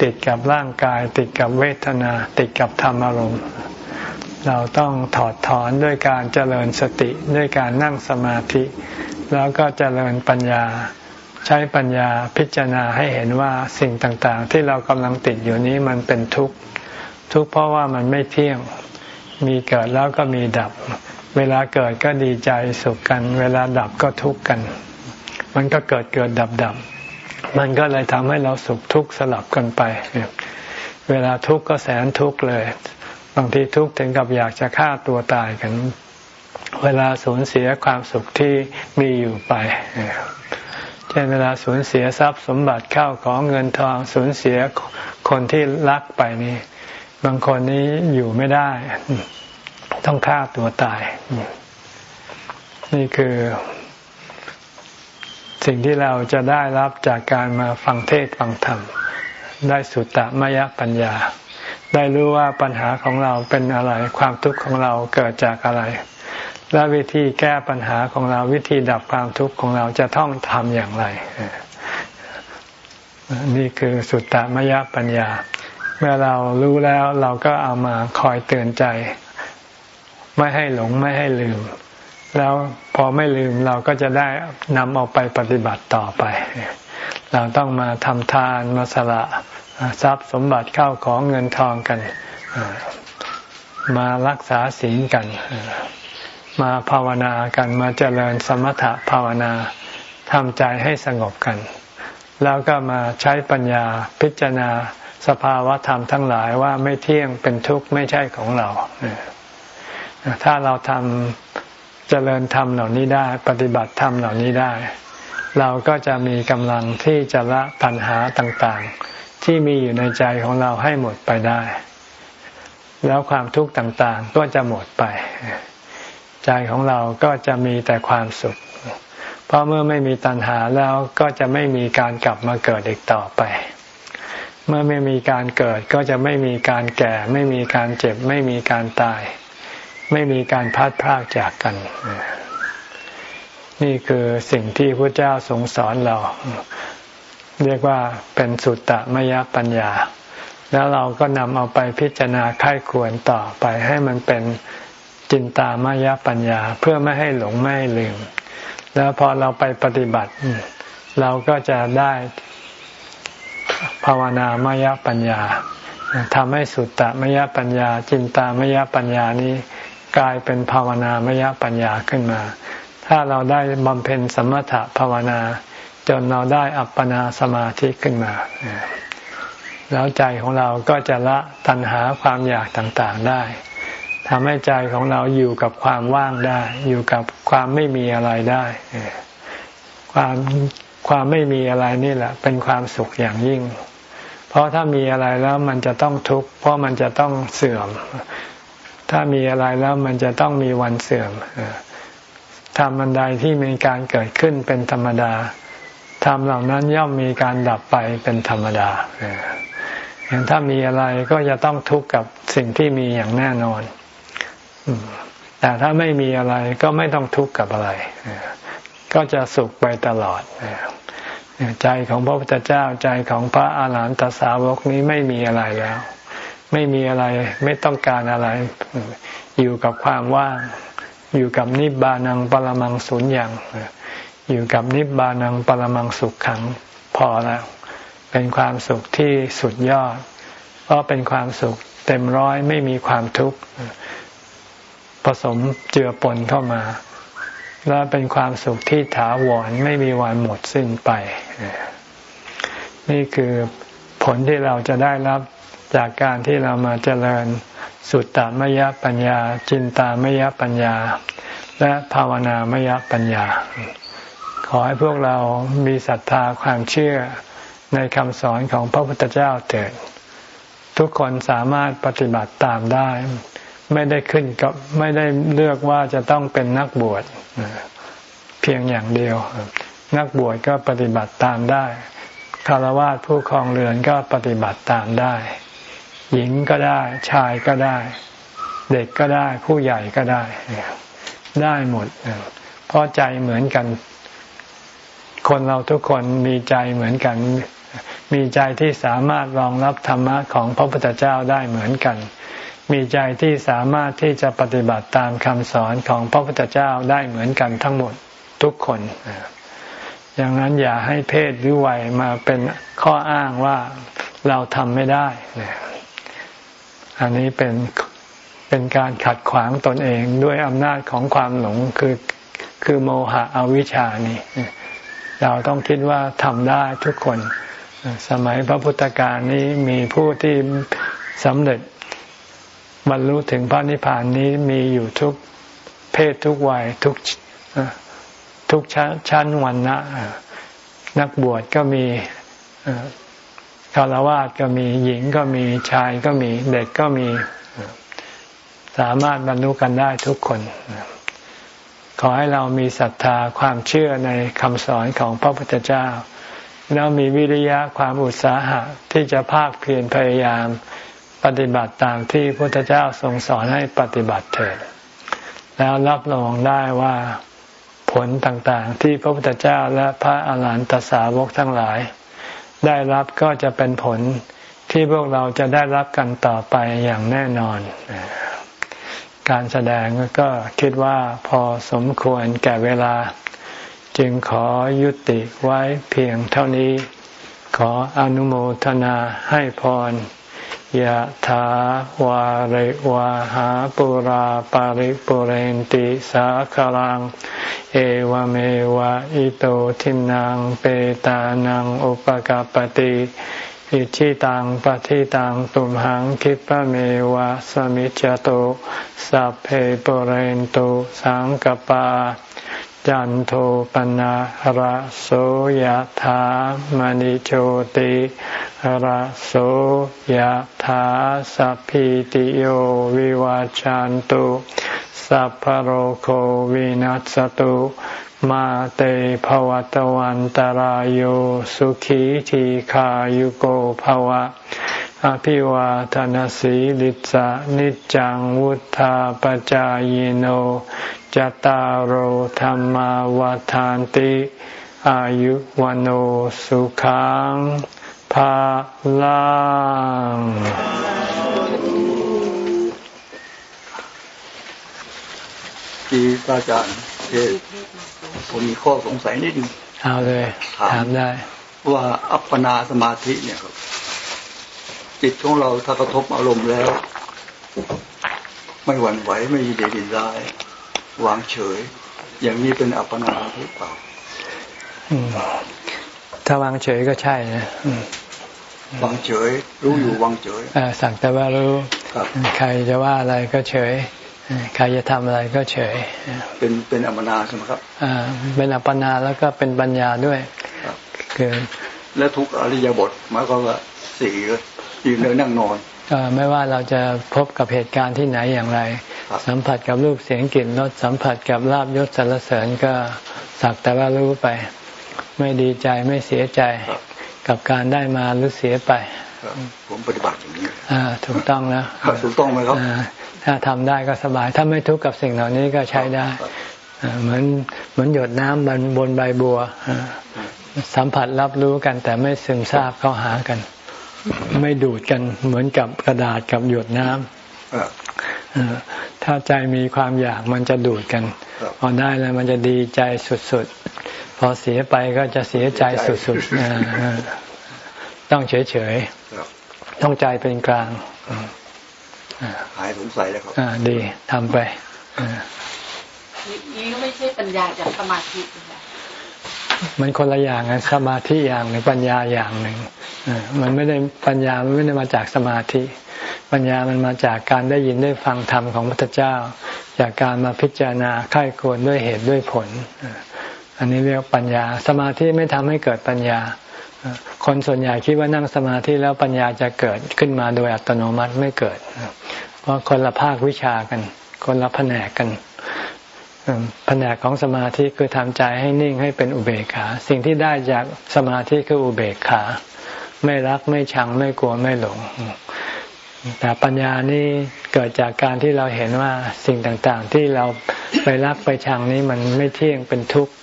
ติดกับร่างกาย ติดกับเวทนา ติดกับธรรมอารมณ์ เราต้องถอดถอนด้วยการเจริญสติด้วยการนั่งสมาธิ แล้วก็เจริญปัญญา ใช้ปัญญาพิจารณาให้เห็นว่าสิ่งต่างๆ ที่เรากำลังติดอยู่นี้มันเป็นทุกข์ทุกข์เพราะว่ามันไม่เที่ยงมีเกิดแล้วก็มีดับ เวลาเกิดก็ดีใจสุขกัน เวลาดับก็ทุกข์กัน มันก็เกิดเกิดดับดับมันก็เลยทำให้เราสุขทุกข์สลับกันไป เวลาทุกข์ก็แสนทุกข์เลย บางทีทุกข์ถึงกับอยากจะฆ่าตัวตายกัน เวลาสูญเสียความสุขที่มีอยู่ไปเช่นเวลาสูญเสียทรัพย์สมบัติเข้าของเงินทองสูญเสียคนที่รักไปนี่ บางคนนี้อยู่ไม่ได้ ต้องฆ่าตัวตาย นี่คือ สิ่งที่เราจะได้รับจากการมาฟังเทศฟังธรรม ได้สุตตมยปัญญา ได้รู้ว่าปัญหาของเราเป็นอะไร ความทุกข์ของเราเกิดจากอะไร และวิธีแก้ปัญหาของเราวิธีดับความทุกข์ของเราจะต้องทำอย่างไร นี่คือสุตตมยปัญญา เมื่อเรารู้แล้วเราก็เอามาคอยเตือนใจ ไม่ให้หลงไม่ให้ลืม แล้วพอไม่ลืมเราก็จะได้นำเอาไปปฏิบัติต่อไป เราต้องมาทำทานมาสละ ทรัพย์สมบัติเข้าของเงินทองกัน มารักษาศีลกัน มาภาวนากันมาเจริญสมถะภาวนาทำใจให้สงบกัน แล้วก็มาใช้ปัญญาพิจารณาสภาวะธรรมทั้งหลายว่าไม่เที่ยงเป็นทุกข์ไม่ใช่ของเรา ถ้าเราทำเจริญธรรมเหล่านี้ได้ ปฏิบัติธรรมเหล่านี้ได้ เราก็จะมีกำลังที่จะละปัญหาต่างๆ ที่มีอยู่ในใจของเราให้หมดไปได้ แล้วความทุกข์ต่างๆ ก็จะหมดไป ใจของเราก็จะมีแต่ความสุข เพราะเมื่อไม่มีตัณหาแล้วก็จะไม่มีการกลับมาเกิดอีกต่อไป เมื่อไม่มีการเกิดก็จะไม่มีการแก่ ไม่มีการเจ็บ ไม่มีการตาย ไม่มีการพัดพากจากกัน นี่คือสิ่งที่พระเจ้าทรงสอนเรา เรียกว่าเป็นสุตตะมยปัญญา แล้วเราก็นำเอาไปพิจารณาค่ายควรต่อไปให้มันเป็นจินตามายปัญญา เพื่อไม่ให้หลงไม่ให้ลืม แล้วพอเราไปปฏิบัติ เราก็จะได้ภาวนามายปัญญาทำให้สุตตะมยปัญญา จินตามยปัญญานี้กลายเป็นภาวนามยปัญญาขึ้นมา ถ้าเราได้บำเพ็ญสมถะภาวนา จนเราได้อัปปนาสมาธิขึ้นมา แล้วใจของเราก็จะละตัณหาความอยากต่างๆได้ทำให้ใจของเราอยู่กับความว่างได้ อยู่กับความไม่มีอะไรได้ ความความไม่มีอะไรนี่แหละ เป็นความสุขอย่างยิ่ง เพราะถ้ามีอะไรแล้วมันจะต้องทุกข์ เพราะมันจะต้องเสื่อม ถ้ามีอะไรแล้วมันจะต้องมีวันเสื่อมทำบันไดที่มีการเกิดขึ้นเป็นธรรมดา ทำเหล่านั้นย่อมมีการดับไปเป็นธรรมดาอย่างถ้ามีอะไรก็จะต้องทุกข์กับสิ่งที่มีอย่างแน่นอน แต่ถ้าไม่มีอะไรก็ไม่ต้องทุกข์กับอะไร ก็จะสุขไปตลอด ใจของพระพุทธเจ้าใจของพระอาหารหันตสาวกนี้ไม่มีอะไรแล้ว ไม่มีอะไรไม่ต้องการอะไร อยู่กับความว่าง อยู่กับนิบานังปรมังสุญญ์อย่าง อยู่กับนิบานังปรมังสุขขังพอแล้ว เป็นความสุขที่สุดยอด เพราะเป็นความสุขเต็มร้อยไม่มีความทุกข์ผสมเจือปนเข้ามา และเป็นความสุขที่ถาวรไม่มีวันหมดสิ้นไป นี่คือผลที่เราจะได้รับจากการที่เรามาเจริญสุตตมยปัญญา จินตามยปัญญา และภาวนามยปัญญา ขอให้พวกเรามีศรัทธาความเชื่อในคำสอนของพระพุทธเจ้าเถิดทุกคนสามารถปฏิบัติตามได้ ไม่ได้ขึ้นกับไม่ได้เลือกว่าจะต้องเป็นนักบวชเพียงอย่างเดียว นักบวชก็ปฏิบัติตามได้คารวะผู้ครองเรือนก็ปฏิบัติตามได้ หญิงก็ได้ชายก็ได้ เด็กก็ได้ผู้ใหญ่ก็ได้ ได้หมดเพราะใจเหมือนกัน คนเราทุกคนมีใจเหมือนกัน มีใจที่สามารถรองรับธรรมะของพระพุทธเจ้าได้เหมือนกัน มีใจที่สามารถที่จะปฏิบัติตามคำสอนของพระพุทธเจ้าได้เหมือนกันทั้งหมดทุกคนอย่างนั้นอย่าให้เพศหรือวัยมาเป็นข้ออ้างว่าเราทำไม่ได้อันนี้เป็นเป็นการขัดขวางตนเองด้วยอำนาจของความหลงคือคือโมหะอวิชานี่ เราต้องคิดว่าทำได้ทุกคน สมัยพระพุทธการนี้มีผู้ที่สำเร็จบรรลุถึงพระนิพพานนี้มีอยู่ทุกเพศทุกวัยทุกทุกชั้นวันนะนักบวชก็มีคารวะก็มีหญิงก็มีชายก็มีเด็กก็มีสามารถบรรลุกันได้ทุกคน ขอให้เรามีศรัทธาความเชื่อในคำสอนของพระพุทธเจ้า แล้วมีวิริยะความอุตสาหะที่จะภาคเพียรพยายามปฏิบัติตามที่พระพุทธเจ้าทรงสอนให้ปฏิบัติเถิดแล้วรับรองได้ว่าผลต่างๆ ที่พระพุทธเจ้าและพระอาหารหันตสาวกทั้งหลาย ได้รับก็จะเป็นผลที่พวกเราจะได้รับกันต่อไปอย่างแน่นอน การแสดงก็คิดว่าพอสมควรแก่เวลา จึงขอยุติไว้เพียงเท่านี้ ขออนุโมทนาให้พรยะถาวาริวาหาปุราปาริปุเรนติสาคลัง เอวเมวะอิโตทินังเปตานังอุปกาปติ อิชิตังปฏิตังตุมหังคิปะเมวะสมิจจโตสัพเพปเรนตุสังกปา จันโทปนะระโสยธามณิโชติระโสยธาสัพพิติโยวิวาจันตุสัพพโรโควินัสตุ มาเตภวตวันตารโยสุขีทีขายุโกภวะ อภิวาทานสีลิสะนิจังวุธาปจายโนจตารโหธรรมวาทานติ อายุวันโอสุขังภาลังที่อาจารย์เทศ ผมมีข้อสงสัยนิดนึงเอาเลยถามได้ ว่าอัปปนาสมาธิเนี่ยครับ จิตของเราถ้ากระทบอารมณ์แล้ว ไม่หวั่นไหวไม่ยีเดียดร้ายวางเฉย อย่างนี้เป็นอัปปนาหรือเปล่าถ้าวางเฉยก็ใช่นะวางเฉย รู้อยู่วางเฉยสั่งแต่ว่ารู้ใครจะว่าอะไรก็เฉย ใครจะทำอะไรก็เฉย เป็นเป็นอัปนาใช่ไหมครับอ่าเป็นอัปนาแล้วก็เป็นปัญญาด้วยคือและทุกอริยบทหมายความว่าสี่ยืนเดินนั่งนอนไม่ว่าเราจะพบกับเหตุการณ์ที่ไหนอย่างไร สัมผัสกับรูปเสียงกลิ่นรสสัมผัสกับลาบยศสรรเสริญก็สักแต่ว่ารู้ไป ไม่ดีใจไม่เสียใจกับการได้มาหรือเสียไปผมปฏิบัติอย่างนี้อ่าถูกต้องแล้วถูกต้องไหมครับ ถ้าทำได้ก็สบาย ถ้าไม่ทุกข์กับสิ่งเหล่านี้ก็ใช้ได้เหมือนเหมือนหยดน้ำบนบนใบบัวสัมผัสรับรู้กัน แต่ไม่ซึมซาบเข้าหากัน ไม่ดูดกันเหมือนกับกระดาษกับหยดน้ำถ้าใจมีความอยากมันจะดูดกัน พอได้แล้วมันจะดีใจสุดๆ พอเสียไปก็จะเสียใจสุดๆต้องเฉยๆต้องใจเป็นกลาง หายสงสัยแล้วครับดีทำไปนี่ก็ไม่ใช่ปัญญาจากสมาธิมันคนละอย่างนะสมาธิอย่างหนึ่งปัญญาอย่างหนึ่งมันไม่ได้ปัญญามันไม่ได้มาจากสมาธิ ปัญญามันมาจากการได้ยินได้ฟังธรรมของพระพุทธเจ้า จากการมาพิจารณาค่ายควรด้วยเหตุด้วยผลอันนี้เรียกปัญญา สมาธิไม่ทำให้เกิดปัญญา คนส่วนใหญ่คิดว่านั่งสมาธิแล้วปัญญาจะเกิดขึ้นมาโดยอัตโนมัติไม่เกิด เพราะคนละภาควิชากัน คนละแผนกกันแผนกของสมาธิคือทำใจให้นิ่งให้เป็นอุเบกขา สิ่งที่ได้จากสมาธิคืออุเบกขา ไม่รักไม่ชังไม่กลัวไม่หลง แต่ปัญญานี่เกิดจากการที่เราเห็นว่าสิ่งต่างๆ ที่เราไปรักไปชังนี้มันไม่เที่ยงเป็นทุกข์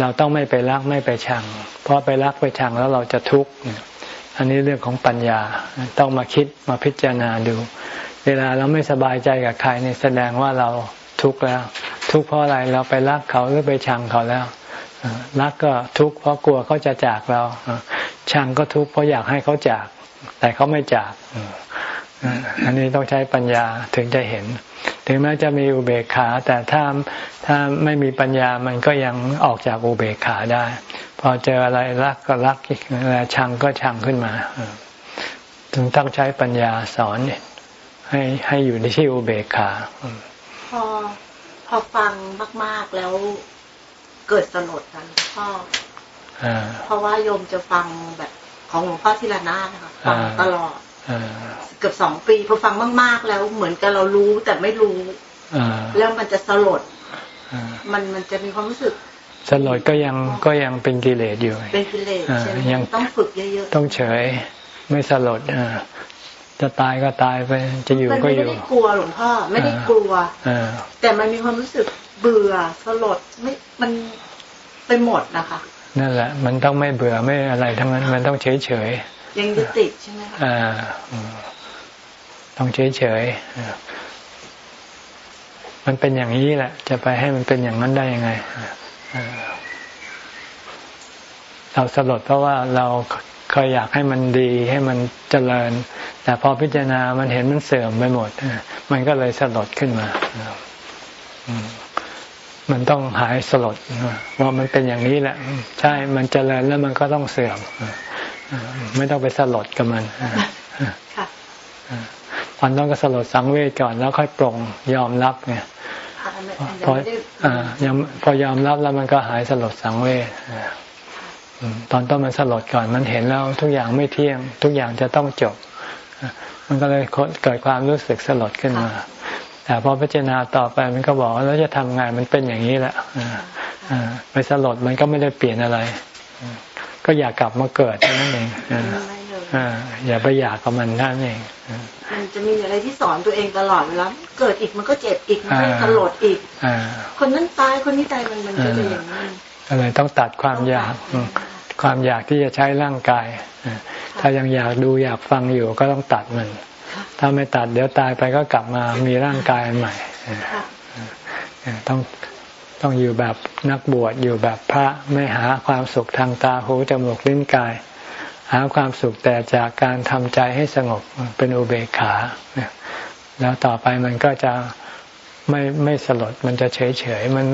เราต้องไม่ไปรักไม่ไปชัง เพราะไปรักไปชังแล้วเราจะทุกข์อันนี้เรื่องของปัญญาต้องมาคิดมาพิจารณาดู เวลาเราไม่สบายใจกับใครนี่แสดงว่าเราทุกข์แล้ว ทุกข์เพราะอะไรเราไปรักเขาหรือไปชังเขาแล้วรักก็ทุกข์เพราะกลัวเขาจะจากเราชังก็ทุกข์เพราะอยากให้เขาจาก แต่เขาไม่จาก อันนี้ต้องใช้ปัญญาถึงจะเห็น ถึงแม้จะมีอุเบกขา แต่ถ้าถ้าไม่มีปัญญามันก็ยังออกจากอุเบกขาได้ พอเจออะไรรักก็รักอะไรชังก็ชังขึ้นมา ถึงต้องใช้ปัญญาสอนให้ให้อยู่ในที่อุเบกขาพอพอฟังมาก ๆแล้วเกิดสลดกันพ่อเพราะว่าโยมจะฟังแบบของหลวงพ่อทิรนานะคะฟังตลอด เกือบสองปีพอฟังมาก ๆ แล้วเหมือนกับเรารู้แต่ไม่รู้แล้วมันจะสลดมันมันจะมีความรู้สึกสลดก็ยังก็ยังเป็นกิเลสอยู่เป็นกิเลสยังต้องฝึกเยอะๆต้องเฉย ไม่สลดจะตายก็ตายไปจะอยู่ก็อยู่ไม่ได้กลัวหลวงพ่อไม่ได้กลัวแต่มันมีความรู้สึกเบื่อสลดไม่มันไปหมดนะคะ นั่นแหละ มันต้องไม่เบื่อไม่อะไรทั้งนั้น มันต้องเฉยเฉย ยังยึดติดใช่ไหมคะอ่าต้องเฉยเฉยมันเป็นอย่างนี้แหละ จะไปให้มันเป็นอย่างนั้นได้ยังไงเราสลดเพราะว่าเราเคยอยากให้มันดีให้มันเจริญ แต่พอพิจารณามันเห็นมันเสื่อมไปหมดมันก็เลยสลดขึ้นมามันต้องหายสลดว่ามันเป็นอย่างนี้แหละ ใช่มันเจริญแล้วมันก็ต้องเสื่อม ไม่ต้องไปสลดกับมันมันต้องก็สลดสังเวชก่อนแล้วค่อยปรงยอมรับไงพอยอมพอยอมรับแล้วมันก็หายสลดสังเวชตอนต้นมันสลดก่อนมันเห็นแล้วทุกอย่างไม่เที่ยง ทุกอย่างจะต้องจบ มันก็เลยเกิดความรู้สึกสลดขึ้นมา แต่พอพิจารณาต่อไปมันก็บอกแล้วจะทำไงมันเป็นอย่างนี้แหละไปสลดมันก็ไม่ได้เปลี่ยนอะไร ก็อยากกลับมาเกิดนั่นเองอย่าไปอยากกับมันนั่นเองมันจะมีอะไรที่สอนตัวเองตลอดเวลาเกิดอีกมันก็เจ็บอีกมันก็สลดอีกคนนั้นตายคนนี้ตายมันมันจะเป็นอย่างนั้นอะไรต้องตัดความอยากความอยากที่จะใช้ร่างกาย ถ้ายังอยากดูอยากฟังอยู่ก็ต้องตัดมัน ถ้าไม่ตัดเดี๋ยวตายไปก็กลับมามีร่างกายใหม่ต้อง ต้องอยู่แบบนักบวชอยู่แบบพระไม่หาความสุขทางตาหูจมูกลิ้นกาย หาความสุขแต่จากการทำใจให้สงบเป็นอุเบกขาแล้วต่อไปมันก็จะไม่ไม่สลดมันจะเฉยเฉยมัน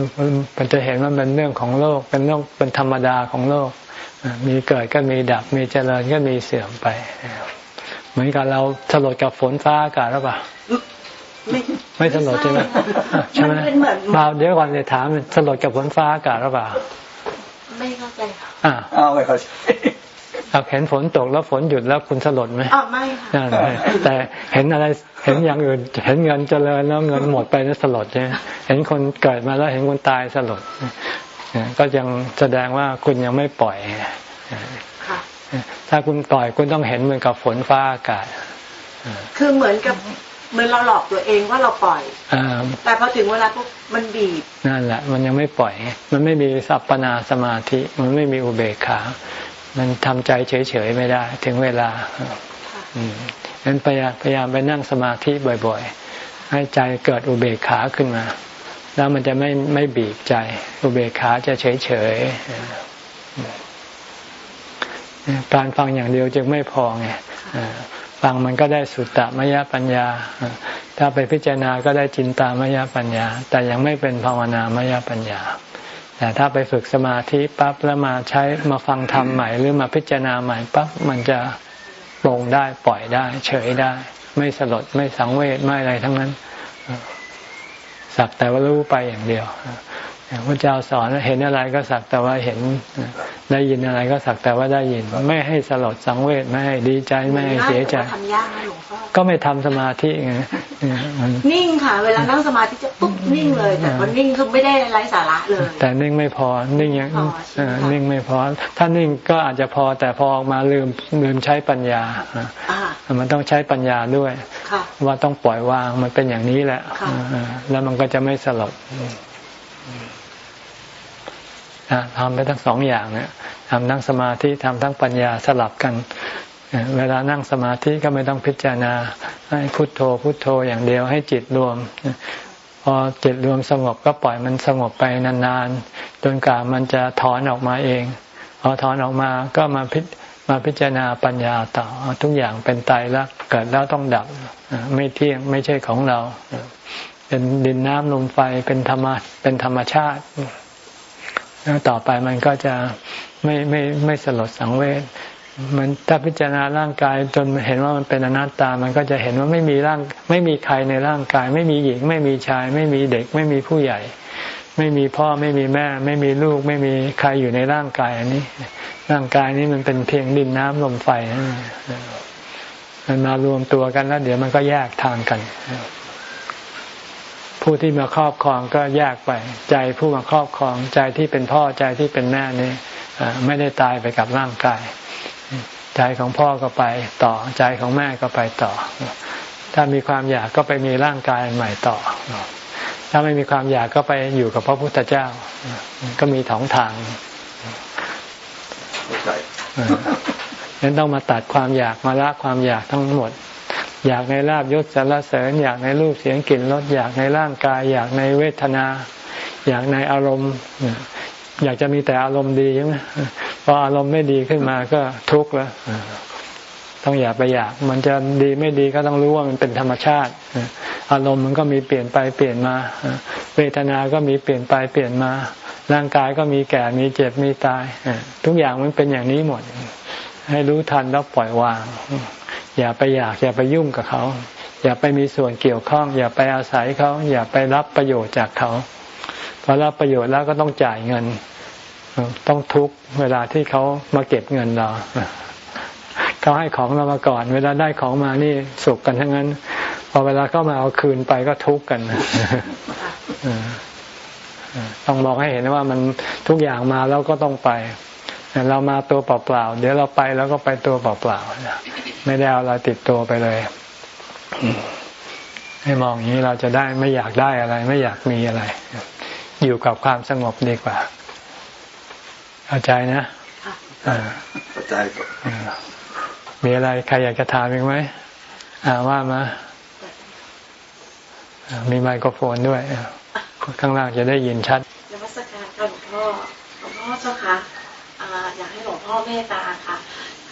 มันจะเห็นว่าเป็นเรื่องของโลกเป็นเรื่องเป็นธรรมดาของโลก มีเกิดก็มีดับมีเจริญก็มีเสื่อมไป เหมือนกับเราสลดกับฝนฟ้าอากาศหรือเปล่า ไม่ไม่สลดใช่ไหมใช่ไหมมาเดี๋ยวก่อนจะถามสลดกับฝนฟ้าอากาศหรือเปล่า ไม่เข้าใจค่ะอ่าไม่เข้าใจเราเห็นฝนตกแล้วฝนหยุดแล้วคุณสลดไหมอ๋อไม่ค่ะแต่เห็นอะไรเห็นอย่างอื่น เห็นเงินเจริญแล้วเงินหมดไปแล้วสลดใช่ไหมเห็นคนเกิดมาแล้วเห็นคนตายสลดก็ยังแสดงว่าคุณยังไม่ปล่อยถ้าคุณปล่อยคุณต้องเห็นเหมือนกับฝนฟ้าอากาศคือเหมือนกับ เหมือนเราหลอกตัวเองว่าเราปล่อยอแต่พอถึงเวลาปุ๊บมันบีบนั่นแหละ มันยังไม่ปล่อย มันไม่มีสัพปนาสมาธิ มันไม่มีอุเบกขา มันทำใจเฉยๆไม่ได้ ถึงเวลาอืมนั้นพยายามพยายามไปนั่งสมาธิบ่อยๆ ให้ใจเกิดอุเบกขาขึ้นมา แล้วมันจะไม่ไม่บีบใจ อุเบกขาจะเฉยๆการฟังอย่างเดียวจึงไม่พอไง ฟังมันก็ได้สุตตมยปัญญา ถ้าไปพิจารณาก็ได้จินตามยปัญญา แต่ยังไม่เป็นภาวนามยปัญญา แต่ถ้าไปฝึกสมาธิปั๊บแล้วมาใช้มาฟังธรรมใหม่ หรือมาพิจารณาใหม่ปั๊บมันจะลงได้ปล่อยได้ เฉยได้ ไม่สลดไม่สังเวชไม่อะไรทั้งนั้น สักแต่ว่ารู้ไปอย่างเดียว พระเจ้าสอนเห็นอะไรก็สักแต่ว่าเห็นได้ยินอะไรก็สักแต่ว่าได้ยิน ไม่ให้สลดสังเวชไม่ให้ดีใจไม่ให้เสียใจทำยากนะหลวงพ่อก็ไม่ทำสมาธิไงนิ่งค่ะ เวลานั่งสมาธิจะปุ๊บนิ่งเลย แต่พอนิ่งคือไม่ได้ไร้สาระเลย แต่นิ่งไม่พอนิ่งยังนิ่งไม่พอ ถ้านิ่งก็อาจจะพอแต่พอออกมาลืมลืมใช้ปัญญามันต้องใช้ปัญญาด้วยว่าต้องปล่อยวางมันเป็นอย่างนี้แหละแล้วมันก็จะไม่สลด ทำไปทั้งสองอย่างเนี่ยทำทั้งสมาธิทำทั้งปัญญาสลับกัน เวลานั่งสมาธิก็ไม่ต้องพิจารณา ให้พุโทโธพุโทโธอย่างเดียวให้จิตรวม พอจิตรวมสงบก็ปล่อยมันสงบไปนานๆ จนกว่ามันจะถอนออกมาเอง พอถอนออกมาก็มาพิมาพิจารณาปัญญาต่อทุกอย่างเป็นตายรักเกิดแล้วต้องดับ ไม่เที่ยงไม่ใช่ของเรา เป็นดินน้ำลมไฟเป็นธรรมเป็นธรรมชาติ แล้วต่อไปมันก็จะไม่ไม่ไม่สลดสังเวชมันถ้าพิจารณาร่างกายจนเห็นว่ามันเป็นอนัตตา มันก็จะเห็นว่าไม่มีร่างไม่มีใครในร่างกาย ไม่มีหญิง ไม่มีชาย ไม่มีเด็ก ไม่มีผู้ใหญ่ ไม่มีพ่อไม่มีแม่ ไม่มีลูก ไม่มีใครอยู่ในร่างกายอันนี้ ร่างกายนี้มันเป็นเพียงดินน้ำลมไฟมันมารวมตัวกันแล้ว เดี๋ยวมันก็แยกทางกัน ผู้ที่มาครอบครองก็แยกไป ใจผู้มาครอบครองใจที่เป็นพ่อใจที่เป็นแม่นี่ไม่ได้ตายไปกับร่างกาย ใจของพ่อก็ไปต่อใจของแม่ก็ไปต่อ ถ้ามีความอยากก็ไปมีร่างกายใหม่ต่อ ถ้าไม่มีความอยากก็ไปอยู่กับพระพุทธเจ้า ก็มีถองทางนั้นต้องมาตัดความอยากมาละความอยากทั้งหมด อยากในลาบยศสารเสริญ อยากในรูปเสียงกลิ่นรสอยากในร่างกาย อยากในเวทนา อยากในอารมณ์ อยากจะมีแต่อารมณ์ดีใช่ไหมพออารมณ์ไม่ดีขึ้นมาก็ทุกข์แล้วต้องอย่าไปอยาก มันจะดีไม่ดีก็ต้องรู้ว่ามันเป็นธรรมชาติ อารมณ์มันก็มีเปลี่ยนไปเปลี่ยนมา เวทนา ก็มีเปลี่ยนไปเปลี่ยนมา ร่างกายก็มีแก่ มีเจ็บ มีตาย ทุกอย่างมันเป็นอย่างนี้หมด ให้รู้ทันแล้วปล่อยวาง อย่าไปอยากอย่าไปยุ่งกับเขา อย่าไปมีส่วนเกี่ยวข้อง อย่าไปอาศัยเขา อย่าไปรับประโยชน์จากเขาพอรับประโยชน์แล้วก็ต้องจ่ายเงิน ต้องทุกเวลาที่เขามาเก็บเงินเราเขาให้ของเรามาก่อน เวลาได้ของมานี่สุขกันทั้งนั้น พอเวลาเข้ามาเอาคืนไปก็ทุกข์กันต้องบอกให้เห็นว่ามันทุกอย่างมาแล้วก็ต้องไป เรามาตัวเปล่าๆ เดี๋ยวเราไปแล้วก็ไปตัวเปล่าๆ ไม่ได้เอาเราติดตัวไปเลย ให้มองอย่างนี้เราจะได้ไม่อยากได้อะไร ไม่อยากมีอะไร อยู่กับความสงบดีกว่า เข้าใจนะเข้าใจมีอะไรใครอยากจะถามอีกไหมอ่าว่ามามีไมโครโฟนด้วยข้างล่างจะได้ยินชัดนมัสการค่ะหลวงพ่อหลวงพ่อเจ้าค่ะ พ่อเมตตาค่ะ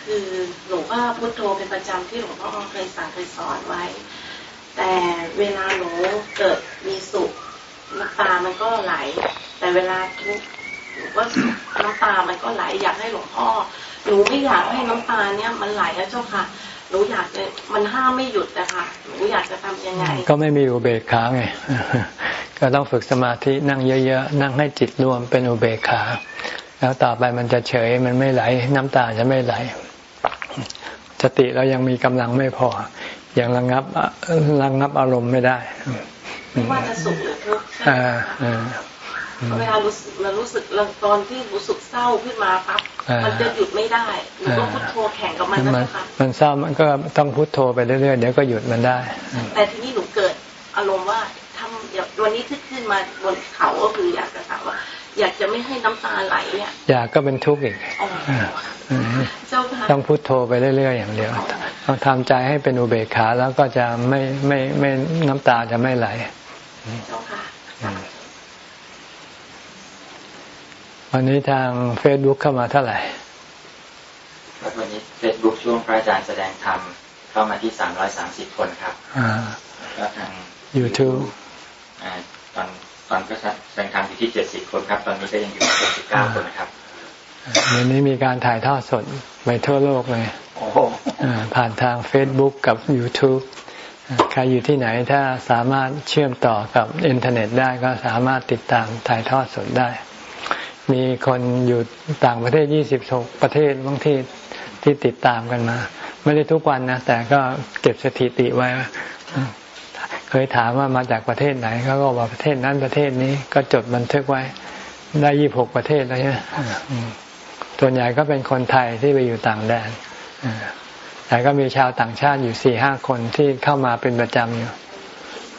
คือหลวงพ่อพุทโธเป็นประจำที่หลวงพ่อเคยสั่งเคยสอนไว้ แต่เวลาหนูเกิดมีสุขน้ำตามันก็ไหล แต่เวลาทุกข์หนูก็น้ำตามันก็ไหลอยากให้หลวงพ่อหนูไม่อยากให้น้ำตาเนี่ยมันไหลนะเจ้าค่ะหนูอยากจะมันห้ามไม่หยุดนะคะหนูอยากจะทำยังไง ก็ไม่มีอุเบกขาไงก็ต้องฝึกสมาธินั่งเยอะๆนั่งให้จิตรวมเป็นอุเบกขา แล้วต่อไปมันจะเฉยมันไม่ไหล น้ำตาจะไม่ไหลสติเรายังมีกำลังไม่พอ ยังระงับระงับอารมณ์ไม่ได้ไม่ว่าจะสุขหรือทุกข์ใช่ไหมเวลารู้สึกเรารู้สึกตอนที่รู้สึกเศร้าขึ้นมาปั๊บมันจะหยุดไม่ได้หนูก็พุทโธแข่งกับมันนะคะมันเศร้ามันก็ต้องพุทโธไปเรื่อยๆเดี๋ยวก็หยุดมันได้ แต่ทีนี้หนูเกิดอารมณ์ว่าทำวันนี้ที่ขึ้นมาบนเขาก็คืออยากจะถามว่า อยากจะไม่ให้น้ำตาไหลเนี่ยอยากก็เป็นทุกข์อีกต้องพุทโธไปเรื่อยๆอย่างเดียวต้องทำใจให้เป็นอุเบกขาแล้วก็จะไม่ไม่ไม่น้ำตาจะไม่ไหลวันนี้ทางเฟซบุ๊กเข้ามาเท่าไหร่วันนี้เฟซบุ๊กช่วงพระอาจารย์แสดงธรรมเข้ามาที่สามร้อยสามสิบคนครับแล้วทาง YouTube ตอน ตอนก็แสดงธรรมอยู่ที่เจ็ดสิบคนครับ ตอนนี้ก็ยังอยู่เจ็ดสิบเก้าคนนะครับเดี๋ยวนี้มีการถ่ายทอดสดไปทั่วโลกเลยผ่านทาง Facebook กับ YouTube ใครอยู่ที่ไหนถ้าสามารถเชื่อมต่อกับอินเทอร์เน็ตได้ก็สามารถติดตามถ่ายทอดสดได้ มีคนอยู่ต่างประเทศยี่สิบประเทศบางที่ที่ติดตามกันมา ไม่ได้ทุกวันนะ แต่ก็เก็บสถิติไว้ เคยถามว่ามาจากประเทศไหนเขาก็บอกประเทศนั้นประเทศนี้ก็จดบันทึกไว้ ได้ยี่บหกประเทศแล้วใช่ไหมส่วนใหญ่ก็เป็นคนไทยที่ไปอยู่ต่างแดนแต่ก็มีชาวต่างชาติอยู่สี่ห้าคนที่เข้ามาเป็นประจำอยู่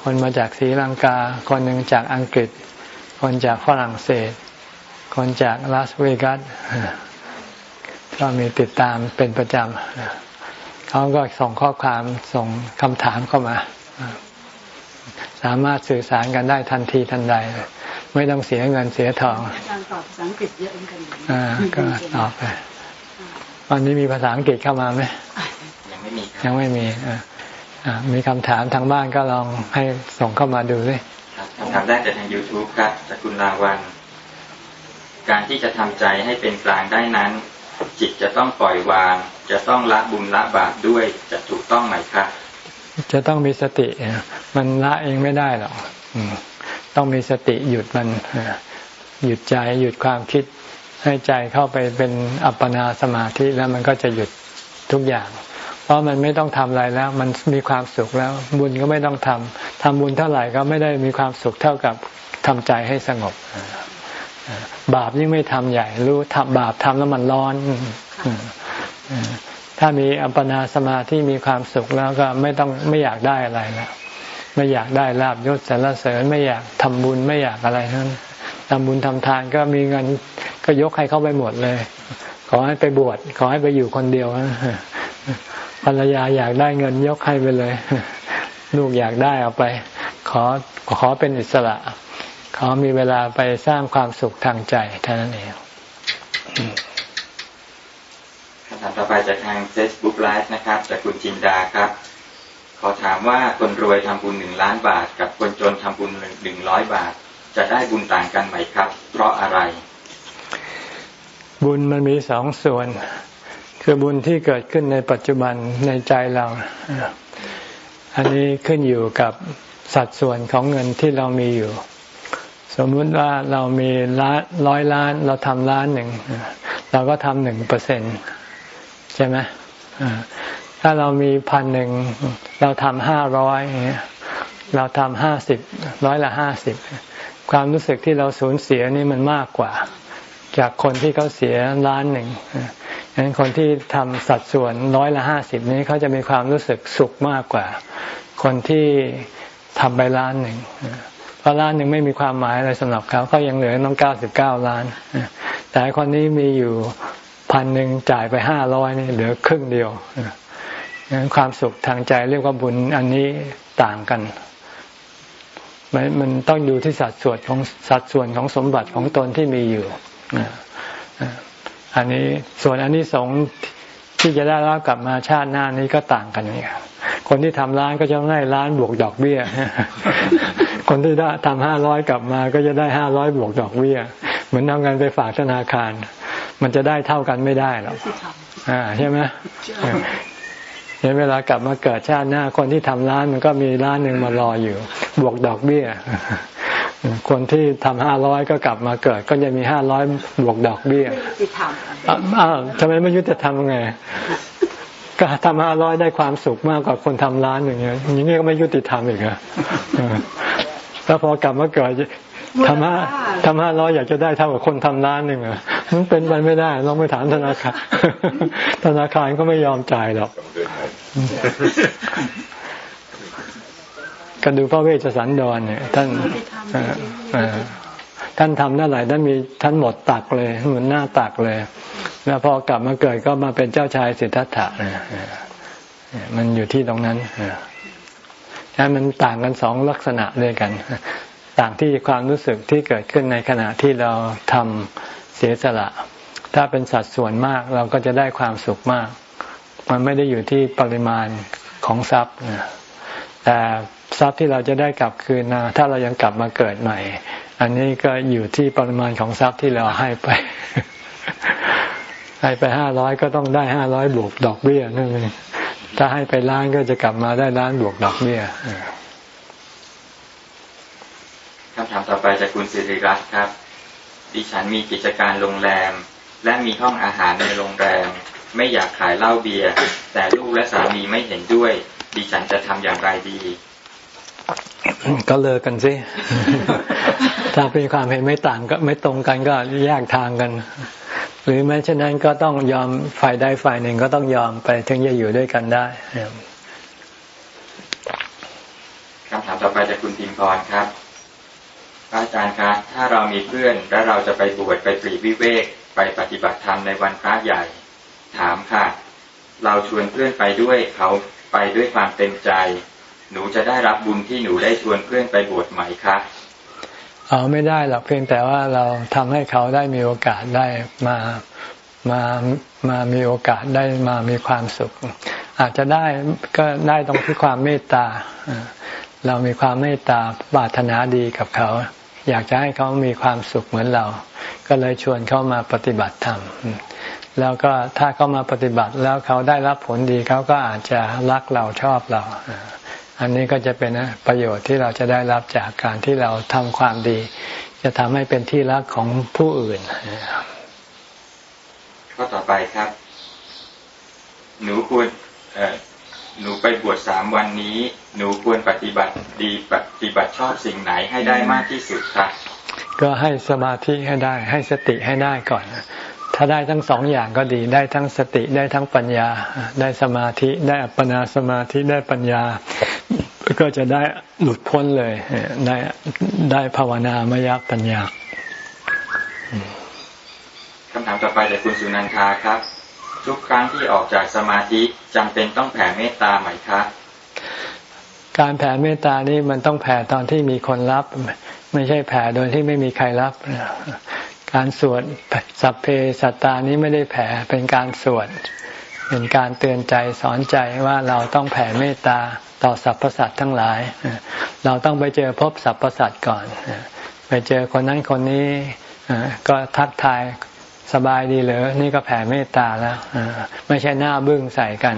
คนมาจากศรีลังกา คนหนึ่งจากอังกฤษ คนจากฝรั่งเศส คนจากลาสเวกัสก็มีติดตามเป็นประจำเขาก็ส่งข้อความส่งคำถามเข้ามา สามารถสื่อสารกันได้ทันทีทันใดเลยไม่ต้องเสียเงินเสียทองการตอบภาษาอังกฤษเยอะเหมือนกันอ่าก็ตอบไปวันนี้มีภาษาอังกฤษเข้ามาไหมยังไม่มียังไม่มีอ่ามีคำถามทางบ้านก็ลองให้ส่งเข้ามาดูเลยคำถามแรกจากทาง YouTube ครับจากคุณลาวันการที่จะทำใจให้เป็นกลางได้นั้น จิตจะต้องปล่อยวาง จะต้องละบุญละบาปด้วยจะถูกต้องไหมครับ จะต้องมีสติ มันละเองไม่ได้หรอกต้องมีสติหยุดมันหยุดใจหยุดความคิด ให้ใจเข้าไปเป็นอัปปนาสมาธิแล้วมันก็จะหยุดทุกอย่าง เพราะมันไม่ต้องทำอะไรแล้ว มันมีความสุขแล้ว บุญก็ไม่ต้องทำทำบุญเท่าไหร่ก็ไม่ได้มีความสุขเท่ากับทำใจให้สงบบาปยิ่งไม่ทำใหญ่ รู้ทำบาปทำแล้วมันร้อน ถ้ามีอัปปนาสมาธิมีความสุขแล้วก็ไม่ต้องไม่อยากได้อะไรแล้วไม่อยากได้ลาบยศสรรเสริญไม่อยากทำบุญไม่อยากอะไรทั้งทำบุญทำทานก็มีเงินก็ยกให้เขาไปหมดเลย ขอให้ไปบวชขอให้ไปอยู่คนเดียวภรรยาอยากได้เงินยกให้ไปเลย ลูกอยากได้เอาไป ขอขอเป็นอิสระ ขอมีเวลาไปสร้างความสุขทางใจเท่านั้นเองำถามต่อไปจากทาง Facebook Live นะครับ จากคุณจินดาครับ ขอถามว่าคนรวยทำบุญหนึ่งล้านบาท กับคนจนทำบุญหนึ่งร้อยบาท จะได้บุญต่างกันไหมครับ เพราะอะไร บุญมันมีสองส่วน คือบุญที่เกิดขึ้นในปัจจุบันในใจเรา อันนี้ขึ้นอยู่กับสัดส่วนของเงินที่เรามีอยู่ สมมุติว่าเรามีล้านร้อยล้าน เราทำล้านหนึ่งเราก็ทำหนึ่งเปอร์เซ็นต์ ใช่ไหมถ้าเรามีพันหนึ่งเราทำห้าร้อยเราทำห้าสิบร้อยละห้าสิบความรู้สึกที่เราสูญเสียนี่มันมากกว่า จากคนที่เขาเสียล้านหนึ่งดังนั้นคนที่ทำสัดส่วนร้อยละห้าสิบนี้เขาจะมีความรู้สึกสุขมากกว่า คนที่ทำไปล้านหนึ่งเพราะล้านหนึ่งไม่มีความหมายอะไรสำหรับเขาเขายังเหลือต้องเก้าสิบเก้าล้าน แต่คนนี้มีอยู่ พันหนึ่งจ่ายไปห้าร้อยนี่เหลือครึ่งเดียวงั้นความสุขทางใจเรียกว่าบุญอันนี้ต่างกันมันมันต้องดูที่สัดส่วนของสัดส่วนของสมบัติของตนที่มีอยู่อันนี้ส่วนอันนี้สงที่จะได้รับกลับมาชาติหน้านี้ก็ต่างกันนี่คนที่ทำร้านก็จะได้ร้านบวกดอกเบี้ย คนที่ได้ทำห้าร้อยกลับมา ก็จะได้ห้าร้อยบวกดอกเบี้ย เหมือนทำงานไปฝากธนาคาร มันจะได้เท่ากันไม่ได้หรอกอ่าใช่ไหมเห็นเวลากลับมาเกิดชาติหน้าคนที่ทำร้านมันก็มีร้านหนึ่งมารออยู่ บวกดอกเบี้ย คนที่ทำห้าร้อยก็กลับมาเกิด ก็จะมีห้าร้อยบวกดอกเบี้ยอ้าวทำไมไม่ยุติธรรมไงก็ทำห้าร้อยได้ความสุขมากกว่าคนทำร้านอย่างเงี้ยอย่างนี้ก็ไม่ยุติธรรมอีกอะแล้วพอกลับมาเกิด ทำห้าทำห้าร้อยอยากจะได้เท่ากับคนทำร้านหนึ่งอะมันเป็นไปไม่ได้ลองไปถามธนาคารธนาคารก็ไม่ยอมจ่ายหรอกก็ดูพระเวชสันดรเนี่ย ท่านท่านทำเท่าไหร่ท่านมีท่านหมดตักเลยเหมือนหน้าตักเลย แล้วพอกลับมาเกิดก็มาเป็นเจ้าชายสิทธัตถะมันอยู่ที่ตรงนั้นฉะนั้นมันต่างกันสองลักษณะด้วยกัน ต่างที่ความรู้สึกที่เกิดขึ้นในขณะที่เราทำเสียสละ ถ้าเป็นสัดส่วนมากเราก็จะได้ความสุขมาก มันไม่ได้อยู่ที่ปริมาณของทรัพย์แต่ทรัพย์ที่เราจะได้กลับคืนนะถ้าเรายังกลับมาเกิดใหม่ อันนี้ก็อยู่ที่ปริมาณของทรัพย์ที่เราให้ไป ให้ไปห้าร้อยก็ต้องได้ห้าร้อยบวกดอกเบี้ยนั่นเองถ้าให้ไปล้านก็จะกลับมาได้ล้านบวกดอกเบี้ย คำถามต่อไปจากคุณสิริรัตน์ครับ ดิฉันมีกิจการโรงแรม และมีห้องอาหารในโรงแรม ไม่อยากขายเหล้าเบียร์แต่ลูกและสามีไม่เห็นด้วย ดิฉันจะทำอย่างไรดี ก็เลิกกันสิ ถ้าเป็นความเห็นไม่ต่างก็ไม่ตรงกันก็แยกทางกัน หรือแม้เช่นนั้นก็ต้องยอมฝ่ายใดฝ่ายหนึ่งก็ต้องยอมไปถึงจะอยู่ด้วยกันได้คำถามต่อไปจากคุณพิมพรครับ อาจารย์ครับถ้าเรามีเพื่อนและเราจะไปบวชไปปรีวิเวก ไปปฏิบัติธรรมในวันพระใหญ่ ถามค่ะ เราชวนเพื่อนไปด้วยเขาไปด้วยความเต็มใจ หนูจะได้รับบุญที่หนูได้ชวนเพื่อนไปบวชไหมคะเอาไม่ได้หรอกเพียงแต่ว่าเราทำให้เขาได้มีโอกาสได้มามามามีโอกาสได้มามีความสุข อาจจะได้ก็ได้ตรงที่ความเมตตาเรามีความเมตตาปรารถนาดีกับเขา อยากจะให้เขามีความสุขเหมือนเรา ก็เลยชวนเขามาปฏิบัติธรรมแล้วก็ถ้าเขามาปฏิบัติแล้วเขาได้รับผลดีเขาก็อาจจะรักเราชอบเรา อันนี้ก็จะเป็นประโยชน์ที่เราจะได้รับจากการที่เราทำความดี จะทำให้เป็นที่รักของผู้อื่นข้อต่อไปครับ หนูควร หนูไปบวชสามวันนี้ หนูควรปฏิบัติดีปฏิบัติชอบสิ่งไหนให้ได้มากที่สุดครับก็ให้สมาธิให้ได้ ให้สติให้ได้ก่อน ถ้าได้ทั้งสองอย่างก็ดี ได้ทั้งสติได้ทั้งปัญญา ได้สมาธิได้อัปปนาสมาธิได้ปัญญา ก็จะได้หลุดพ้นเลย ได้ได้ภาวนามยปัญญาคำถามต่อไปจากคุณสุนันทาครับ ทุกครั้งที่ออกจากสมาธิจำเป็นต้องแผ่เมตตาไหมครับการแผ่เมตตานี่มันต้องแผ่ตอนที่มีคนรับ ไม่ใช่แผ่โดยที่ไม่มีใครรับ การสวดสัพเพสัตตานี้ไม่ได้แผ่เป็นการสวดเป็นการเตือนใจสอนใจว่าเราต้องแผ่เมตตาต่อสรรพสัตว์ทั้งหลาย เราต้องไปเจอพบสรรพสัตว์ก่อน ไปเจอคนนั้นคนนี้ก็ทักทาย สบายดีเหรอนี่ก็แผ่เมตตาแล้วไม่ใช่หน้าบึ้งใส่กัน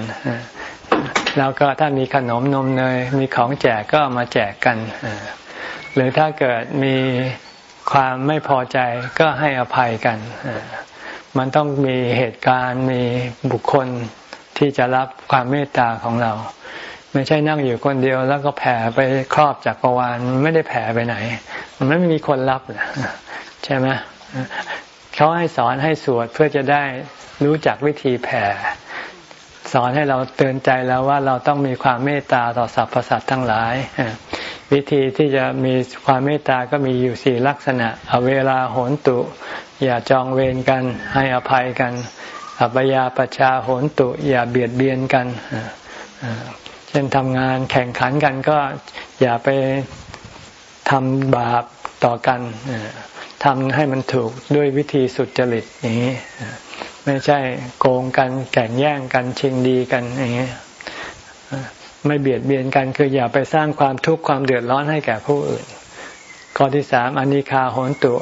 แล้วก็ถ้ามีขนมนมเนยมีของแจกก็มาแจกกันหรือถ้าเกิดมีความไม่พอใจก็ให้อภัยกัน มันต้องมีเหตุการณ์มีบุคคลที่จะรับความเมตตาของเรา ไม่ใช่นั่งอยู่คนเดียวแล้วก็แผ่ไปครอบจักรวาลไม่ได้แผ่ไปไหน มันไม่มีคนรับใช่ไหม เขาให้สอนให้สวดเพื่อจะได้รู้จักวิธีแผ่ สอนให้เราเตือนใจแล้วว่าเราต้องมีความเมตตาต่อสรรพสัตว์ทั้งหลาย วิธีที่จะมีความเมตตาก็มีอยู่สี่ลักษณะเอาเวลาโหนตุ อย่าจองเวรกันให้อภัยกัน อัปยาปชาโหนตุ อย่าเบียดเบียนกันเช่นทำงานแข่งขันกันก็อย่าไปทำบาปต่อกัน ทำให้มันถูกด้วยวิธีสุดจริตอย่างนี้ไม่ใช่โกงกันแข่งแย่งกันชิงดีกันอย่างนี้ไม่เบียดเบียนกันคืออย่าไปสร้างความทุกข์ความเดือดร้อนให้แก่ผู้อื่น ข้อที่สามอนิคาโหนตุ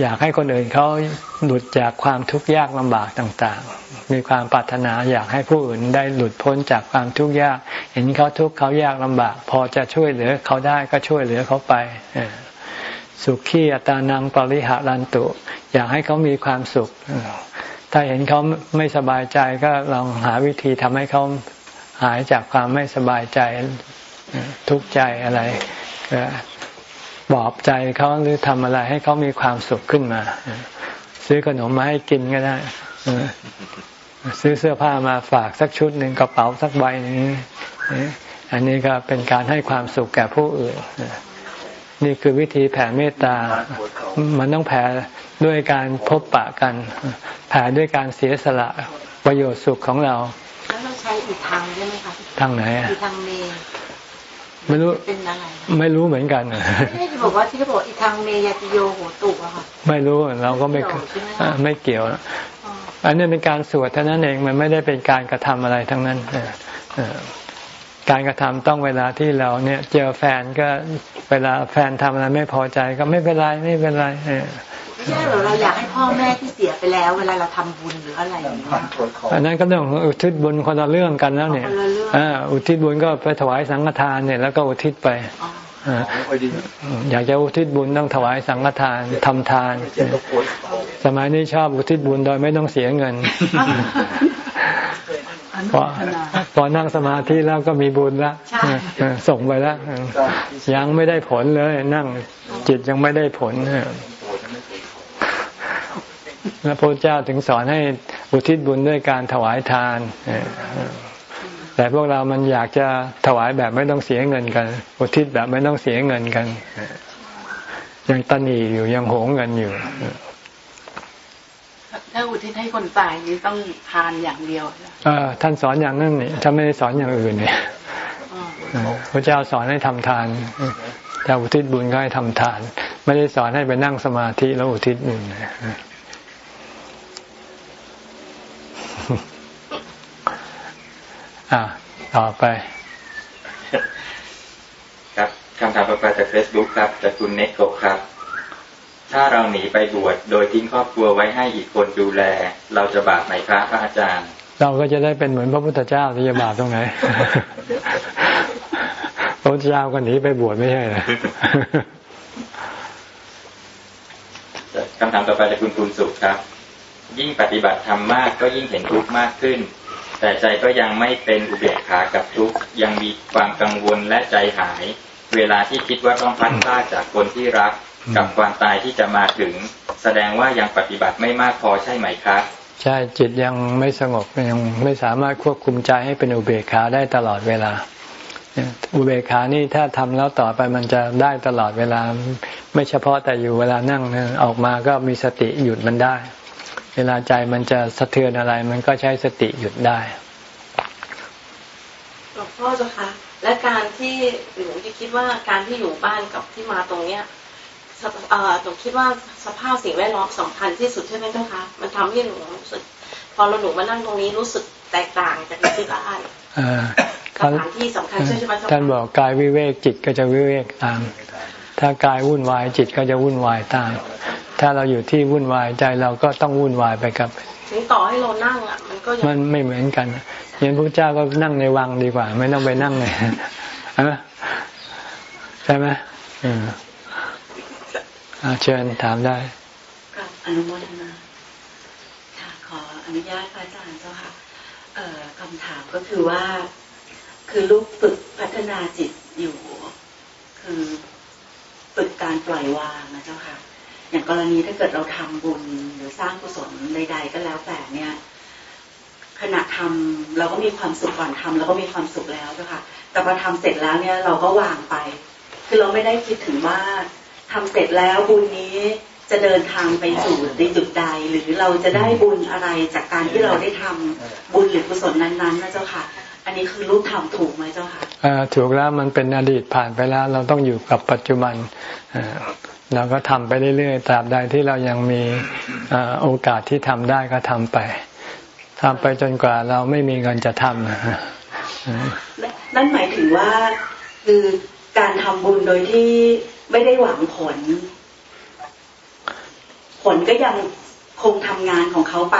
อยากให้คนอื่นเขาหลุดจากความทุกข์ยากลำบากต่างๆ มีความปรารถนาอยากให้ผู้อื่นได้หลุดพ้นจากความทุกข์ยาก เห็นเขาทุกข์เขายากลำบาก พอจะช่วยเหลือเขาได้ก็ช่วยเหลือเขาไป สุขีอัตานังปริหารันตุ อยากให้เขามีความสุข ถ้าเห็นเขาไม่สบายใจก็ลองหาวิธีทำให้เขาหายจากความไม่สบายใจทุกข์ใจอะไรบอบใจเขาหรือทำอะไรให้เขามีความสุขขึ้นมา ซื้อขนมมาให้กินก็ได้ซื้อเสื้อผ้ามาฝากสักชุดหนึ่งกระเป๋าสักใบนี้ อันนี้ก็เป็นการให้ความสุขแก่ผู้อื่น นี่คือวิธีแผ่เมตตา มันต้องแผ่ด้วยการพบปะกัน แผ่ด้วยการเสียสละประโยชน์สุขของเราแล้วเราใช้อีกทางได้ไหมคะทางไหนอีกทางเมไม่รู้เป็นอะไรไม่รู้เหมือนกันไม่ได้บอกว่าที่เขาบอกอีทางเมยาติโยโหตุอะค่ะไม่รู้เราก็ไม่ไม่เกี่ยวอันนี้เป็นการสวดเท่านั้นเองมันไม่ได้เป็นการกระทำอะไรทั้งนั้น การกระทำต้องเวลาที่เราเนี่ยเจอแฟนก็เวลาแฟนทำอะไรไม่พอใจก็ไม่เป็นไรไม่เป็นไรไม่ใช่หรอเราอยากให้พ่อแม่ที่เสียไปแล้ว เวลาเราทำบุญหรืออะไรอย่างเงี้ยอันนั้นก็เรื่องของอุทิศบุญคนละเรื่องกันแล้วเนี่ยอ่าอุทิศบุญก็ไปถวายสังฆทานเนี่ยแล้วก็อุทิศไปอยากจะอุทิศบุญต้องถวายสังฆทานทำทาน สมัยนี้ชอบอุทิศบุญโดยไม่ต้องเสียเงิน พอพอนั่งสมาธิแล้วก็มีบุญแล้วส่งไปแล้วยังไม่ได้ผลเลย นั่งจิตยังไม่ได้ผลแล้วพระเจ้าถึงสอนให้อุทิศบุญด้วยการถวายทานแต่พวกเรามันอยากจะถวายแบบไม่ต้องเสียเงินกัน อุทิศแบบไม่ต้องเสียเงินกัน ยังตันหนีอยู่ยังโหงเงินอยู่ ถ้าอุทิศให้คนตายนี่ต้องทานอย่างเดียวเออท่านสอนอย่างนั้นนี่ถ้าไม่ได้สอนอย่างอื่นเนี่ยพระเจ้าสอนให้ทำทานจะอุทิศบุญก็ให้ทำทาน ไม่ได้สอนให้ไปนั่งสมาธิแล้วอุทิศบุญอ่าต่อไป ครับคำถามต่อไปจากเฟซบุ๊กครับจากคุณเนโกครับ ถ้าเราหนีไปบวชโดยทิ้งครอบครัวไว้ให้อีกคนดูแล เราจะบาปไหมครับพระอาจารย์ เราก็จะได้เป็นเหมือนพระพุทธเจ้าที่จะบาปตรงไหนพระพุทธเจ้าก็หนีไปบวชไม่ใช่เหรอคำถามต่อไปจากคุณคุณสุขครับ ยิ่งปฏิบัติธรรมมากก็ยิ่งเห็นทุกข์มากขึ้น แต่ใจก็ยังไม่เป็นอุเบกขากับทุกข์ยังมีความกังวลและใจหาย เวลาที่คิดว่าต้องพัดพลาดจากคนที่รัก กับความตายที่จะมาถึง แสดงว่ายังปฏิบัติไม่มากพอใช่ไหมครับใช่จิตยังไม่สงบยังไม่สามารถควบคุมใจให้เป็นอุเบกขาได้ตลอดเวลา อุเบกขานี่ถ้าทำแล้วต่อไปมันจะได้ตลอดเวลา ไม่เฉพาะแต่อยู่เวลานั่งออกมาก็มีสติหยุดมันได้ เวลาใจมันจะสะเทือนอะไร มันก็ใช้สติหยุดได้หลวงพ่อเจ้าคะและการที่หนูจะคิดว่าการที่อยู่บ้านกับที่มาตรงเนี้ยเอ่อ หนูคิดว่าสภาพสิ่งแวดล้อมสำคัญที่สุดใช่ไหมเจ้าคะ มันทำให้หนูรู้สึก พอเราหนูมานั่งตรงนี้รู้สึกแตกต่างจากที่บ้านสถานที่สำคัญใช่ไหมท่านบอกกายวิเวกจิตก็จะวิเวกตาม ถ้ากายวุ่นวายจิตก็จะวุ่นวายตาม ถ้าเราอยู่ที่วุ่นวายใจเราก็ต้องวุ่นวายไปกับถึงต่อให้เรานั่งอะมันก็มันไม่เหมือนกันอย่างพระเจ้าก็นั่งในวังดีกว่า ไม่ต้องไปนั่งเลยใช่ไหมอืม เชิญถามได้กับอนุโมทนาค่ะขออนุญาตพระอาจารย์เจ้าค่ะเอ่อคำถามก็คือว่า คือลูกฝึกพัฒนาจิตอยู่ คือฝึกการปล่อยวางนะเจ้าค่ะ อย่างกรณีถ้าเกิดเราทำบุญหรือสร้างกุศลใด ๆ ก็แล้วแต่เนี่ย ขณะทำเราก็มีความสุขก่อนทำเราก็มีความสุขแล้วเจ้าค่ะ แต่พอทำเสร็จแล้วเนี่ยเราก็วางไป คือเราไม่ได้คิดถึงว่า ทำเสร็จแล้วบุญนี้จะเดินทางไปสู่ในจุดใด หรือเราจะได้บุญอะไรจากการที่เราได้ทำบุญหรือกุศลนั้นๆนะเจ้าค่ะ อันนี้คือลูกทำถูกไหมเจ้าค่ะถูกแล้วมันเป็นอดีตผ่านไปแล้ว เราต้องอยู่กับปัจจุบันเราก็ทำไปเรื่อยๆตราบใดที่เรายังมีโอกาสที่ทำได้ก็ทำไปทำไปจนกว่าเราไม่มีเงินจะทำนั่นหมายถึงว่าคือ การทำบุญโดยที่ไม่ได้หวังผล ผลก็ยังคงทำงานของเขาไป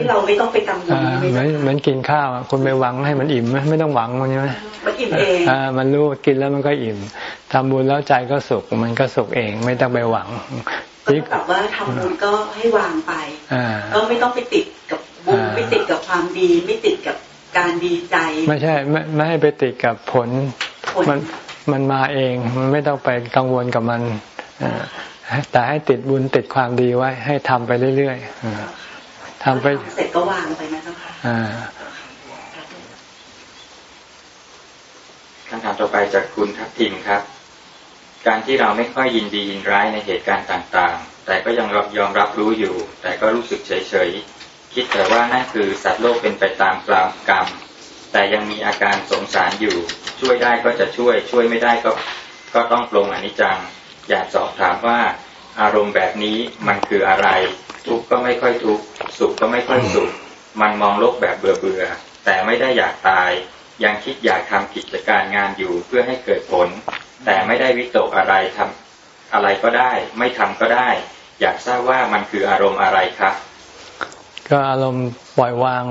ที่เราไม่ต้องไปกังวลเหมือนเหมือนกินข้าวคุณไปหวังให้มันอิ่มไหมไม่ต้องหวังมันใช่ไหมมันอิ่มเองอ่ามันรู้กินแล้วมันก็อิ่มทำบุญแล้วใจก็สุข มันก็สุขเองไม่ต้องไปหวังก็แบบว่าทำบุญก็ให้วางไปก็ไม่ต้องไปติดกับบุญไม่ติดกับความดี ไม่ติดกับการดีใจ ไม่ใช่ไม่ไม่ให้ไปติดกับผลมัน มันมาเอง มันไม่ต้องไปกังวลกับมันแต่ให้ติดบุญติดความดีไว้ ให้ทำไปเรื่อยๆทำไปเสร็จก็วางไปนะเจ้าค่ะคำถามต่อไปจากคุณทัพทิมครับ การที่เราไม่ค่อยยินดียินร้ายในเหตุการณ์ต่างๆ แต่ก็ยังรับยอมรับรู้อยู่ แต่ก็รู้สึกเฉยๆ คิดแต่ว่านั่นคือสัตว์โลกเป็นไปตามกรรมกรรม แต่ยังมีอาการสงสารอยู่ ช่วยได้ก็จะช่วย ช่วยไม่ได้ก็ก็ต้องปรงอนิจจัง อยากสอบถามว่า อารมณ์แบบนี้มันคืออะไร ทุกข์ก็ไม่ค่อยทุกข์สุขก็ไม่ค่อยสุข มันมองโลกแบบเบื่อเบื่อแต่ไม่ได้อยากตาย ยังคิดอยากทำกิจการงานอยู่เพื่อให้เกิดผล แต่ไม่ได้วิตกอะไรทำอะไรก็ได้ ไม่ทำก็ได้ อยากทราบว่ามันคืออารมณ์อะไรครับก็อารมณ์ปล่อยวาง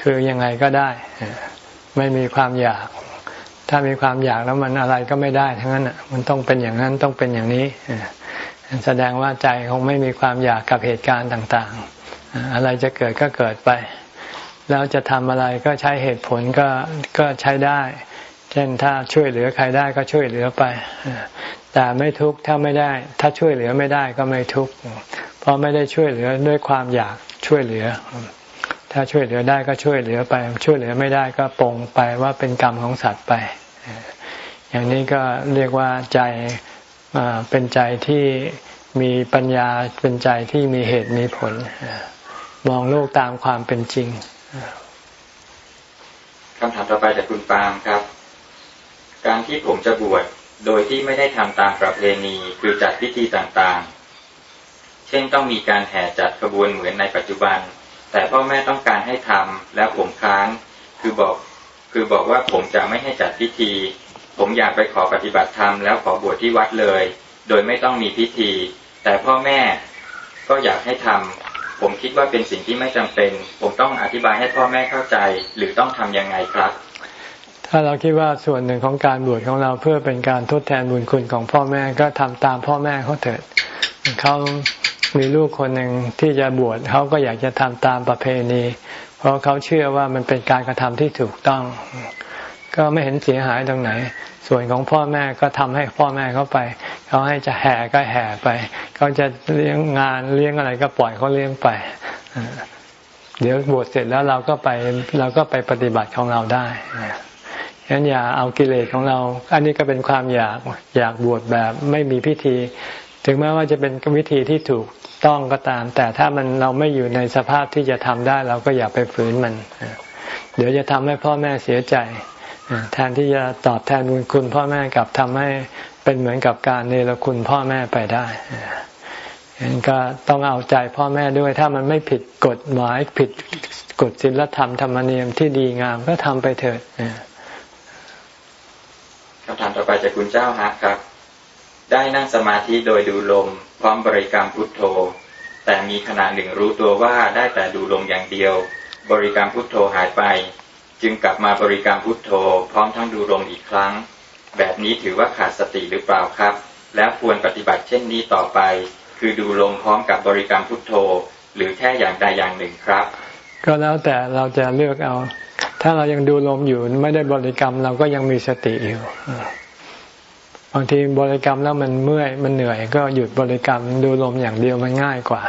คือยังไงก็ได้ ไม่มีความอยาก ถ้ามีความอยากแล้วมันอะไรก็ไม่ได้ทั้งนั้นอะมันต้องเป็นอย่างนั้นต้องเป็นอย่างนี้แสดงว่าใจคงไม่มีความอยากกับเหตุการณ์ต่างๆ อะไรจะเกิดก็เกิดไป แล้วจะทำอะไรก็ใช้เหตุผลก็ก็ใช้ได้ เช่นถ้าช่วยเหลือใครได้ก็ช่วยเหลือไป แต่ไม่ทุกข์ถ้าไม่ได้ ถ้าช่วยเหลือไม่ได้ก็ไม่ทุกข์ เพราะไม่ได้ช่วยเหลือด้วยความอยากช่วยเหลือ ถ้าช่วยเหลือได้ก็ช่วยเหลือไป ช่วยเหลือไม่ได้ก็ปรงไปว่าเป็นกรรมของสัตว์ไป อย่างนี้ก็เรียกว่าใจเป็นใจที่มีปัญญาเป็นใจที่มีเหตุมีผล มองโลกตามความเป็นจริงคำถามต่อไปจากคุณปามครับ การที่ผมจะบวชโดยที่ไม่ได้ทำตามประเพณีคือจัดพิธีต่างๆ เช่นต้องมีการแห่จัดขบวนเหมือนในปัจจุบัน แต่พ่อแม่ต้องการให้ทำแล้วผมค้านคือบอกคือบอกว่าผมจะไม่ให้จัดพิธี ผมอยากไปขอปฏิบัติธรรมแล้วขอบวชที่วัดเลย โดยไม่ต้องมีพิธี แต่พ่อแม่ก็อยากให้ทำผมคิดว่าเป็นสิ่งที่ไม่จำเป็น ผมต้องอธิบายให้พ่อแม่เข้าใจ หรือต้องทํำยังไงครับ ถ้าเราคิดว่าส่วนหนึ่งของการบวชของเราเพื่อเป็นการทดแทนบุญคุณของพ่อแม่ก็ทำตามพ่อแม่เขาเถิดเขา มีลูกคนหนึ่งที่จะบวชเขาก็อยากจะทำตามประเพณี เพราะเขาเชื่อว่ามันเป็นการกระทำที่ถูกต้อง ก็ไม่เห็นเสียหายตรงไหน ส่วนของพ่อแม่ก็ทำให้พ่อแม่เขาไปเขาให้จะแห่ก็แห่ไปเขาจะเลี้ยงงานเลี้ยงอะไรก็ปล่อยเขาเลี้ยงไปเดี๋ยวบวชเสร็จแล้วเราก็ไปเราก็ไปปฏิบัติของเราได้ฉะนั้นอย่าเอากิเลสของเรา อันนี้ก็เป็นความอยากอยากบวชแบบไม่มีพิธี ถึงแม้ว่าจะเป็นวิธีที่ถูกต้องก็ตาม แต่ถ้ามันเราไม่อยู่ในสภาพที่จะทำได้ เราก็อย่าไปฝืนมัน เดี๋ยวจะทำให้พ่อแม่เสียใจ แทนที่จะตอบแทนบุญคุณพ่อแม่กลับทำให้เป็นเหมือนกับการเนรคุณพ่อแม่ไปได้ฉะนั้นก็ต้องเอาใจพ่อแม่ด้วย ถ้ามันไม่ผิดกฎหมายผิดกฎศีลธรรมธรรมเนียมที่ดีงามก็ทำไปเถิดคำถามต่อไปจากคุณเจ้าฮักครับ ได้นั่งสมาธิโดยดูลม พร้อมบริกรรมพุทโธ แต่มีขณะหนึ่งรู้ตัวว่าได้แต่ดูลมอย่างเดียว บริกรรมพุทโธหายไป จึงกลับมาบริกรรมพุทโธ พร้อมทั้งดูลมอีกครั้ง แบบนี้ถือว่าขาดสติหรือเปล่าครับ แล้วควรปฏิบัติเช่นนี้ต่อไป คือดูลมพร้อมกับบริกรรมพุทโธ หรือแค่อย่างใดอย่างหนึ่งครับ ก็แล้วแต่เราจะเลือกเอา ถ้าเรายังดูลมอยู่ไม่ได้บริกรรมเราก็ยังมีสติอยู่ บางทีบริกรรมแล้วมันเมื่อยมันเหนื่อยก็หยุดบริกรรมดูลมอย่างเดียวมันง่ายกว่า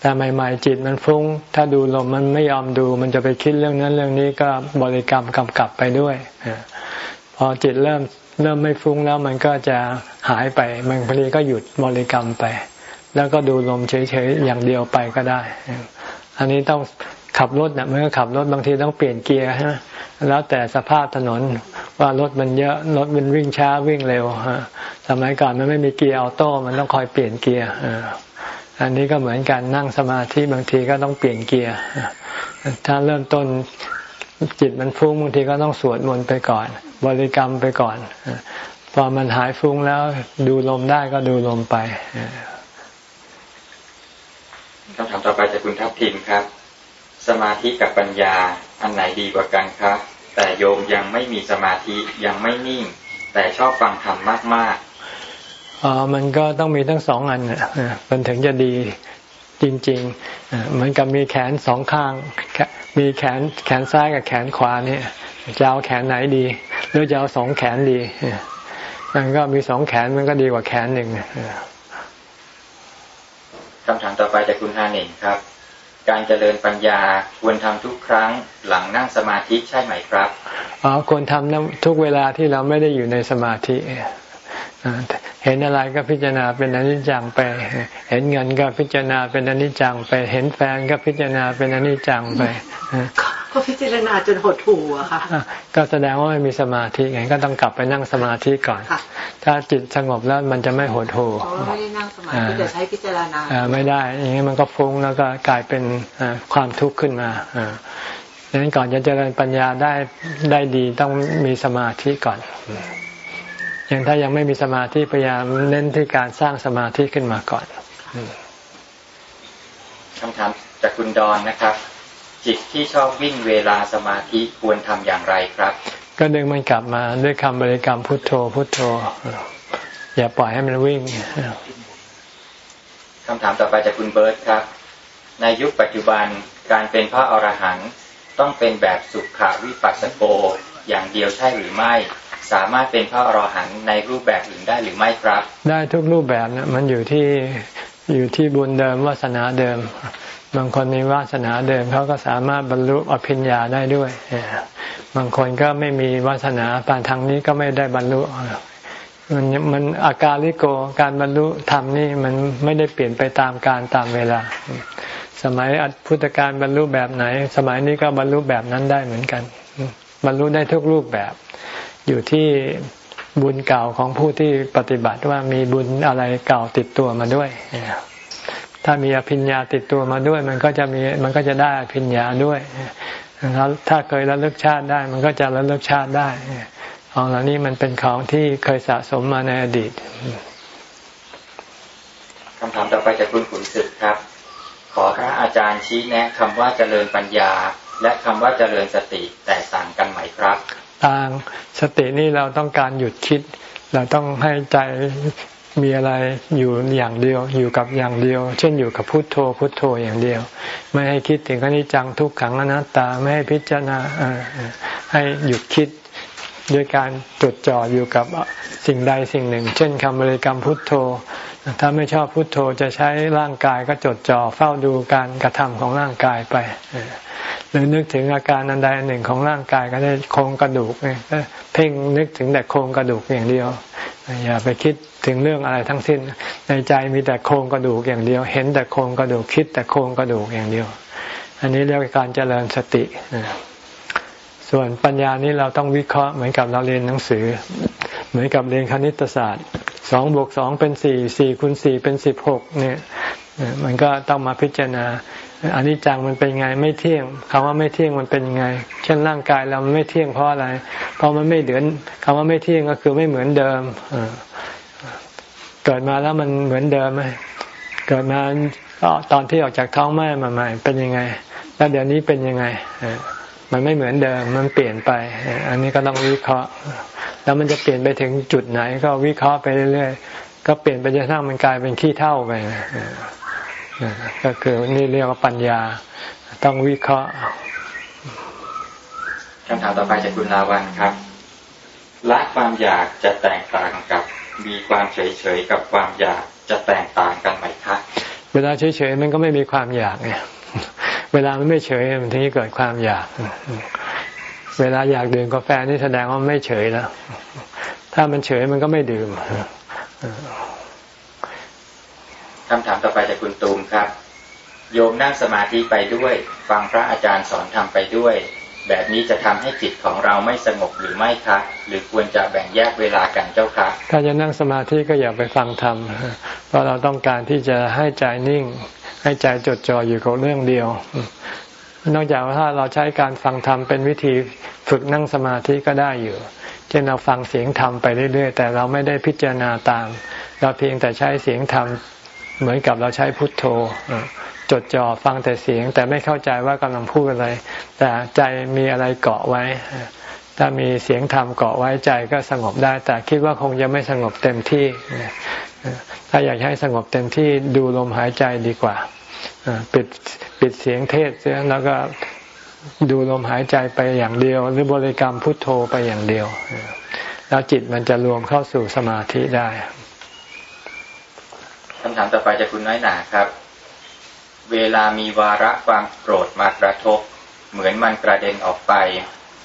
แต่ใหม่ๆจิตมันฟุ้ง ถ้าดูลมมันไม่ยอมดูมันจะไปคิดเรื่องนั้นเรื่องนี้ก็บริกรรมกำกับไปด้วยพอจิตเริ่มเริ่มไม่ฟุ้งแล้วมันก็จะหายไปมันพอดีก็หยุดบริกรรมไป แล้วก็ดูลมเฉยๆอย่างเดียวไปก็ได้ อันนี้ต้องขับรถเนะเมื่อขับรถบางทีต้องเปลี่ยนเกียร์ฮะแล้วแต่สภาพถนน ว่ารถมันเยอะรถมันวิ่งช้าวิ่งเร็วฮะสมัยก่อนมันไม่มีเกียร์ออโต้มันต้องคอยเปลี่ยนเกียร์อันนี้ก็เหมือนกันนั่งสมาธิบางทีก็ต้องเปลี่ยนเกียร์ถ้าเริ่มต้นจิตมันฟุ้งบางทีก็ต้องสวดมนต์ไปก่อน บริกรรมไปก่อนพอมันหายฟุ้งแล้วดูลมได้ก็ดูลมไปคำถามต่อไปจากคุณทัพทิมครับ สมาธิกับปัญญาอันไหนดีกว่ากันครับ แต่โยมยังไม่มีสมาธิยังไม่นิ่ง แต่ชอบฟังธรรมมากๆอ๋อมันก็ต้องมีทั้งสองอันมันถึงจะดีจริงๆเหมือนกับมีแขนสองข้าง มีแขนแขนซ้ายกับแขนขวาเนี่ยจะเอาแขนไหนดี หรือจะเอาสองแขนดีมันก็มีสองแขนมันก็ดีกว่าแขนหนึ่งคำถามต่อไปจากคุณฮานิงครับ การเจริญปัญญาควรทำทุกครั้งหลังนั่งสมาธิใช่ไหมครับอ๋อควรทำทุกเวลาที่เราไม่ได้อยู่ในสมาธิเห็นอะไรก็พิจารณาเป็นอนิจจังไป เห็นเงินก็พิจารณาเป็นอนิจจังไป เห็นแฟนก็พิจารณาเป็นอนิจจังไป ก็พิจารณาจนหดหูอะค่ะก็แสดงว่าไม่มีสมาธิไงก็ต้องกลับไปนั่งสมาธิก่อน ถ้าจิตสงบแล้วมันจะไม่หดหูไม่ได้นั่งสมาธิแต่ใช้พิจารณาไม่ได้อย่างนี้มันก็ฟุ้งแล้วก็กลายเป็นความทุกข์ขึ้นมาดังนั้นก่อนจะเจริญปัญญาได้ได้ดีต้องมีสมาธิก่อนยังถ้ายังไม่มีสมาธิพยายามเน้นที่การสร้างสมาธิขึ้นมาก่อนคำถามจากคุณดอนนะครับ จิตที่ชอบวิ่งเวลาสมาธิควรทำอย่างไรครับ ก็ดึงมันกลับมาด้วยคำบริกรรมพุทโธพุทโธ อย่าปล่อยให้มันวิ่งคำถามต่อไปจากคุณเบิร์ตครับ ในยุคปัจจุบันการเป็นพระอรหันต์ต้องเป็นแบบสุขาวิปัสสโกอย่างเดียวใช่หรือไม่ สามารถเป็นพระอรหันต์ในรูปแบบอื่นได้หรือไม่ครับ ได้ทุกรูปแบบนะมันอยู่ที่อยู่ที่บุญเดิมวาสนาเดิม บางคนมีวาสนาเดิมเขาก็สามารถบรรลุอภิญญาได้ด้วยบางคนก็ไม่มีวาสนาปานทางนี้ก็ไม่ได้บรรลุมันมันอาการลิโกการบรรลุธรรมนี่มันไม่ได้เปลี่ยนไปตามการตามเวลา สมัยพุทธการบรรลุแบบไหน สมัยนี้ก็บรรลุแบบนั้นได้เหมือนกัน บรรลุได้ทุกรูปแบบ อยู่ที่บุญเก่าของผู้ที่ปฏิบัติว่ามีบุญอะไรเก่าติดตัวมาด้วย ถ้ามีอภิญญาติดตัวมาด้วย มันก็จะมีมันก็จะได้อภิญญาด้วยถ้าเคยระลึกชาติได้ มันก็จะระลึกชาติได้ของเหล่านี้มันเป็นของที่เคยสะสมมาในอดีตคำถามต่อไปจากคุณขุนศึกครับ ขอพระอาจารย์ชี้แนะคำว่าเจริญปัญญา และคำว่าเจริญสติแตกต่างกันไหมครับ ต่างสตินี่เราต้องการหยุดคิด เราต้องให้ใจ มีอะไรอยู่อย่างเดียว อยู่กับอย่างเดียว เช่นอยู่กับพุทโธพุทโธอย่างเดียว ไม่ให้คิดถึงอนิจจังทุกขังอนัตตาไม่ให้พิจารณาให้หยุดคิดด้วยการจดจ่ออยู่กับสิ่งใดสิ่งหนึ่ง เช่นคำบริกรรมพุทโธ ถ้าไม่ชอบพุทโธจะใช้ร่างกายก็จดจ่อเฝ้าดูการกระทำของร่างกายไป รือนึกถึงอาการอันใดหนึ่งของร่างกายก็ได้โครงกระดูกเนี่ยเพ่งนึกถึงแต่โครงกระดูกอย่างเดียว อย่าไปคิดถึงเรื่องอะไรทั้งสิ้น ในใจมีแต่โครงกระดูกอย่างเดียว เห็นแต่โครงกระดูกคิดแต่โครงกระดูกอย่างเดียว อันนี้เรียกว่าการเจริญสติส่วนปัญญานี้เราต้องวิเคราะห์เหมือนกับเราเรียนหนังสือ เหมือนกับเรียนคณิตศาสตร์สองบวกสองเป็นสี่สี่คูณสี่เป็นสิบหกเนี่ยมันก็ต้องมาพิจารณา อันนี้จังมันเป็นไงไม่เที่ยงคำว่าไม่เที่ยงมันเป็นไง เช่นร่างกายเราไม่เที่ยงเพราะอะไร เพราะมันไม่เดือนคำว่าไม่เที่ยงก็คือไม่เหมือนเดิมเกิดมาแล้วมันเหมือนเดิมไหมเกิดมาตอนที่ออกจากท้องแม่มาใหม่เป็นยังไง แล้วเดี๋ยวนี้เป็นยังไงมันไม่เหมือนเดิมมันเปลี่ยนไป อันนี้ก็ต้องวิเคราะห์ แล้วมันจะเปลี่ยนไปถึงจุดไหน ก็วิเคราะห์ไปเรื่อยๆก็เปลี่ยนไปจนกระทั่งมันกลายเป็นขี้เท่าไป ก็คือนี่เรียกว่าปัญญา ต้องวิเคราะห์คำถามต่อไปจากคุณลาวันครับละความอยากจะแตกต่างกับ มีความเฉยๆกับความอยากจะแตกต่างกันไหมครับเวลาเฉยๆมันก็ไม่มีความอยากไงเวลามันไม่เฉยมันถึงจะเกิดความอยาก เวลาอยากดื่มกาแฟนี่แสดงว่าไม่เฉยแล้ว ถ้ามันเฉยมันก็ไม่ดื่ม คำถามต่อไปจากคุณตูมครับ โยมนั่งสมาธิไปด้วย ฟังพระอาจารย์สอนทำไปด้วย แบบนี้จะทำให้จิตของเราไม่สงบหรือไม่คะ หรือควรจะแบ่งแยกเวลากันเจ้าคะ ถ้าจะนั่งสมาธิก็อย่าไปฟังธรรม เพราะเราต้องการที่จะให้ใจนิ่ง ให้ใจจดจ่ออยู่กับเรื่องเดียวนอกจากว่าถ้าเราใช้การฟังธรรมเป็นวิธีฝึกนั่งสมาธิก็ได้อยู่ เช่นเราฟังเสียงธรรมไปเรื่อยๆ แต่เราไม่ได้พิจารณาตาม เราเพียงแต่ใช้เสียงธรรม เหมือนกับเราใช้พุทโธจดจ่อฟังแต่เสียง แต่ไม่เข้าใจว่ากำลังพูดอะไร แต่ใจมีอะไรเกาะไว้ ถ้ามีเสียงธรรมเกาะไว้ใจก็สงบได้ แต่คิดว่าคงจะไม่สงบเต็มที่ ถ้าอยากให้สงบเต็มที่ดูลมหายใจดีกว่าปิดปิดเสียงเทศเสียแล้วก็ดูลมหายใจไปอย่างเดียว หรือบริกรรมพุทโธไปอย่างเดียว แล้วจิตมันจะรวมเข้าสู่สมาธิได้ คำถามต่อไปจากคุณน้อยหนาครับ เวลามีวาระความโกรธมากระทบ เหมือนมันกระเด็นออกไป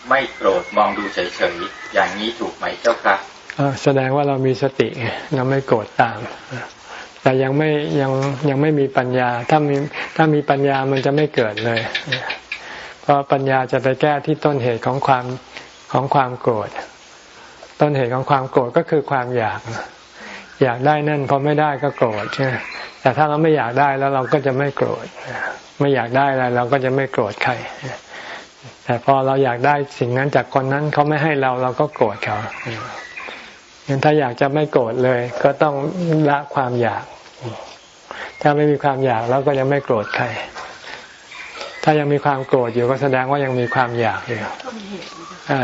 ไม่โกรธมองดูเฉยๆ อย่างนี้ถูกไหมเจ้าคะแสดงว่าเรามีสติเราไม่โกรธตาม แต่ยังไม่ยังยังไม่มีปัญญา ถ้ามีถ้ามีปัญญามันจะไม่เกิดเลย เพราะปัญญาจะไปแก้ที่ต้นเหตุของความของความโกรธ ต้นเหตุของความโกรธก็คือความอยาก อยากได้นั่นพอไม่ได้ก็โกรธใช่ไหมแต่ถ้าเราไม่อยากได้แล้วเราก็จะไม่โกรธไม่อยากได้อะไรเราก็จะไม่โกรธใครแต่พอเราอยากได้สิ่งนั้นจากคนนั้นเขาไม่ให้เราเราก็โกรธเขางั้นถ้าอยากจะไม่โกรธเลย ก็ต้องละความอยาก ถ้าไม่มีความอยากแล้วก็ยังไม่โกรธใคร ถ้ายังมีความโกรธอยู่ก็แสดงว่ายังมีความอยากอยู่อ่า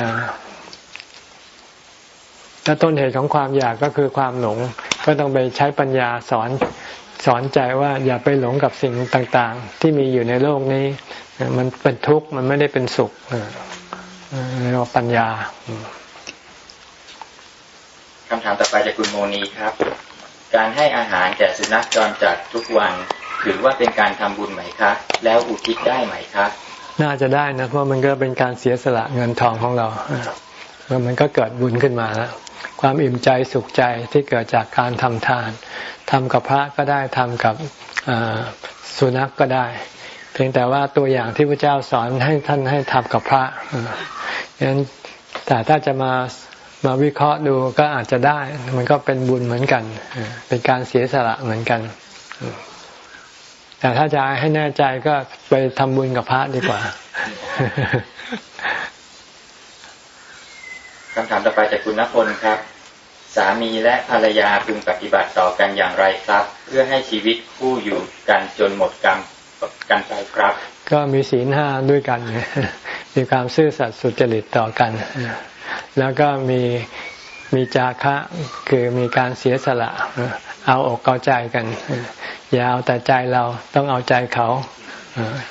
ถ้าต้นเหตุของความอยากก็คือความหลง ก็ต้องไปใช้ปัญญาสอนสอนใจว่าอย่าไปหลงกับสิ่งต่างๆ ที่มีอยู่ในโลกนี้ มันเป็นทุกข์มันไม่ได้เป็นสุขเรียกว่าปัญญาคำถามต่อไปจากคุณโมนีครับ การให้อาหารแก่สุนัขจรจัดทุกวันถือว่าเป็นการทำบุญไหมคะ แล้วอุทิศได้ไหมคะ น่าจะได้นะ เพราะมันก็เป็นการเสียสละเงินทองของเราแล้วมันก็เกิดบุญขึ้นมาแล้ว ความอิ่มใจสุขใจที่เกิดจากการทำทานทำกับพระก็ได้ทำกับสุนัขกก็ได้ เพียงแต่ว่าตัวอย่างที่พระเจ้าสอนให้ท่านให้ทำกับพระฉะนั้นแต่ถ้าจะมามาวิเคราะห์ดูก็อาจจะได้ มันก็เป็นบุญเหมือนกัน เป็นการเสียสละเหมือนกัน แต่ถ้าจะให้แน่ใจก็ไปทำบุญกับพระดีกว่า คำถามต่อไปจากคุณณพลครับ สามีและภรรยาพึงปฏิบัติต่อกันอย่างไรครับ เพื่อให้ชีวิตคู่อยู่กันจนหมดกรรมกันไปครับ ก็มีศีลห้าด้วยกัน มีความซื่อสัตย์สุจริตต่อกัน แล้วก็มีมีจาคะคือมีการเสียสละ เอาอกเอาใจกัน อย่าเอาแต่ใจเราต้องเอาใจเขา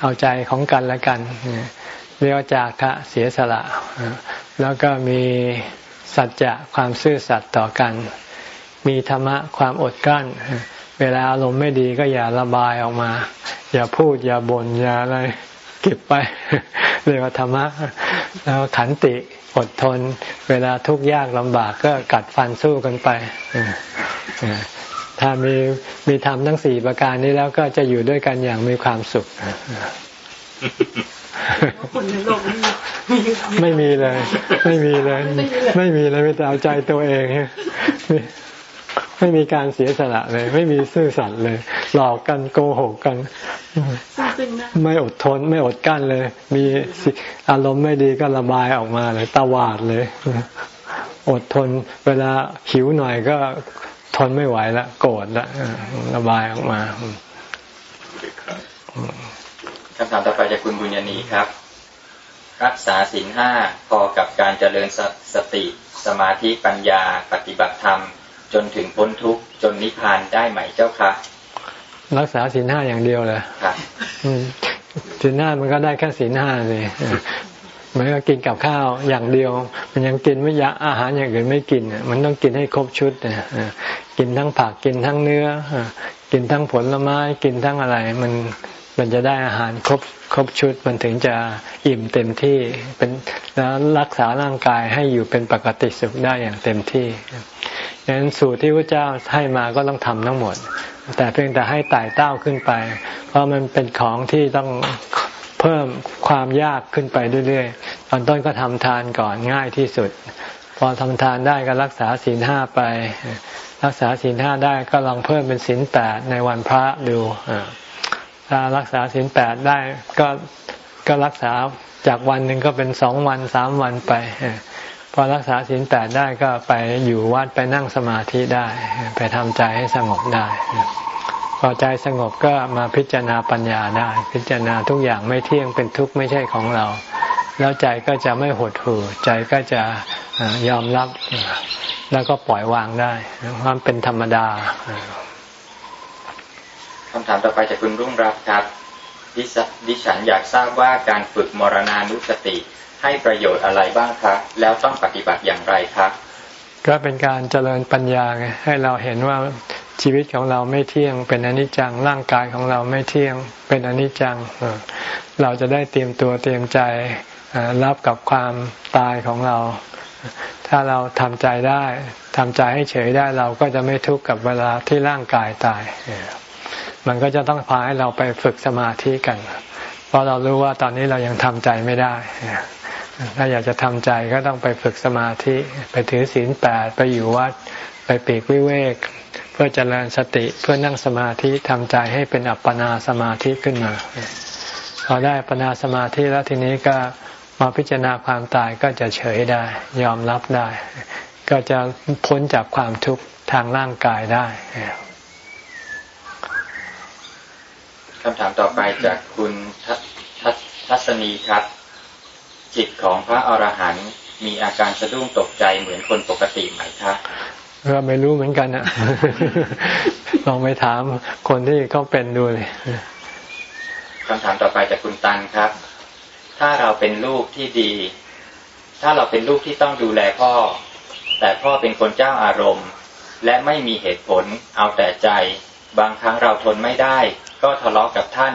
เอาใจของกันและกัน เรียกว่าจาคะเสียสละ แล้วก็มีสัจจะความซื่อสัตย์ต่อกัน มีธรรมะความอดกั้น เวลาอารมณ์ไม่ดีก็อย่าระบายออกมา อย่าพูดอย่าบน่นอย่าอะไรเก็บไป เรียกว่าธรรมะ แล้วขันติอดทน เวลาทุกข์ยากลำบากก็กัดฟันสู้กันไป ถ้ามีมีธรรมทั้งสี่ประการนี้แล้วก็จะอยู่ด้วยกันอย่างมีความสุข ไม่มีเลย ไม่มีเลย ไม่มีเลยไม่แต่เอาใจตัวเองไม่มีการเสียสละเลย ไม่มีซื่อสัตย์เลย หลอกกันโกหกกัน ไม่อดทนไม่อดกั้นเลย มีอารมณ์ไม่ดีก็ระบายออกมาเลยตาวาดเลยอดทน เวลาหิวหน่อยก็ทนไม่ไหวละโกรธละระบายออกมา คำถามต่อไปจากคุณบุญญานีครับ รักษาศีลห้าพอกับการเจริญสติ สมาธิปัญญา ปฏิบัติธรรม จนถึงพ้นทุกข์จนนิพพานได้ไหมเจ้าคะรักษาศีลห้าอย่างเดียวเลยครับศีลห้ามันก็ได้แค่ศีลห้าเลยมันก็กินกับข้าวอย่างเดียว มันยังกินไม่ยะอาหารอย่างอื่นไม่กินมันต้องกินให้ครบชุดนกินทั้งผักกินทั้งเนื้อกินทั้งผลไม้กินทั้งอะไร มัน มันจะได้อาหารครบครบชุดมันถึงจะอิ่มเต็มที่เป็นแล้วรักษาร่างกายให้อยู่เป็นปกติสุขได้อย่างเต็มที่ดังนั้นสูตรที่พระเจ้าให้มาก็ต้องทำทั้งหมด แต่เพียงแต่ให้ไต่เต้าขึ้นไป เพราะมันเป็นของที่ต้องเพิ่มความยากขึ้นไปเรื่อยๆตอนต้นก็ทำทานก่อนง่ายที่สุด พอทำทานได้ก็รักษาศีลห้าไป รักษาศีลห้าได้ก็ลองเพิ่มเป็นศีลแปดในวันพระดูถ้า รักษาศีลแปดได้ก็ก็รักษาจากวันหนึ่งก็เป็นสองวันสามวันไปพอรักษาศีลแปดได้ก็ไปอยู่วัดไปนั่งสมาธิได้ ไปทำใจให้สงบได้พอใจสงบก็มาพิจารณาปัญญาได้ พิจารณาทุกอย่างไม่เที่ยงเป็นทุกข์ไม่ใช่ของเรา แล้วใจก็จะไม่หดหู่ใจก็จะยอมรับแล้วก็ปล่อยวางได้ความเป็นธรรมดา คำถามต่อไปจากคุณรุ่งรัตน์ครับดิฉันอยากทราบว่าการฝึกมรณานุสติให้ประโยชน์อะไรบ้างคะแล้วต้องปฏิบัติอย่างไรครับก็เป็นการเจริญปัญญาไงให้เราเห็นว่าชีวิตของเราไม่เที่ยง เป็นอนิจจังร่างกายของเราไม่เที่ยง เป็นอนิจจัง เราจะได้เตรียมตัวเตรียมใจรับกับความตายของเรา ถ้าเราทำใจได้ทำใจให้เฉยได้เราก็จะไม่ทุกข์กับเวลาที่ร่างกายตาย มันก็จะต้องพาให้เราไปฝึกสมาธิกัน เพราะเรารู้ว่าตอนนี้เรายังทำใจไม่ได้ ถ้าอยากจะทำใจก็ต้องไปฝึกสมาธิ ไปถือศีลแปดไปอยู่วัด ไปปีกวิเวก เพื่อเจริญสติเพื่อนั่งสมาธิทำใจให้เป็นอัปปนาสมาธิขึ้นมา พอได้อัปปนาสมาธิแล้วทีนี้ก็มาพิจารณาความตายก็จะเฉยได้ ยอมรับได้ ก็จะพ้นจากความทุกข์ทางร่างกายได้ คำถามต่อไปจากคุณทัศนีครับ จิตของพระอรหันต์มีอาการสะดุ้งตกใจเหมือนคนปกติไหมคะก็ไม่รู้เหมือนกันนะลองไปถามคนที่เขาเป็นดูเลยคำถามต่อไปจากคุณตันครับ ถ้าเราเป็นลูกที่ดี ถ้าเราเป็นลูกที่ต้องดูแลพ่อ แต่พ่อเป็นคนเจ้าอารมณ์ และไม่มีเหตุผลเอาแต่ใจ บางครั้งเราทนไม่ได้ ก็ทะเลาะกับท่าน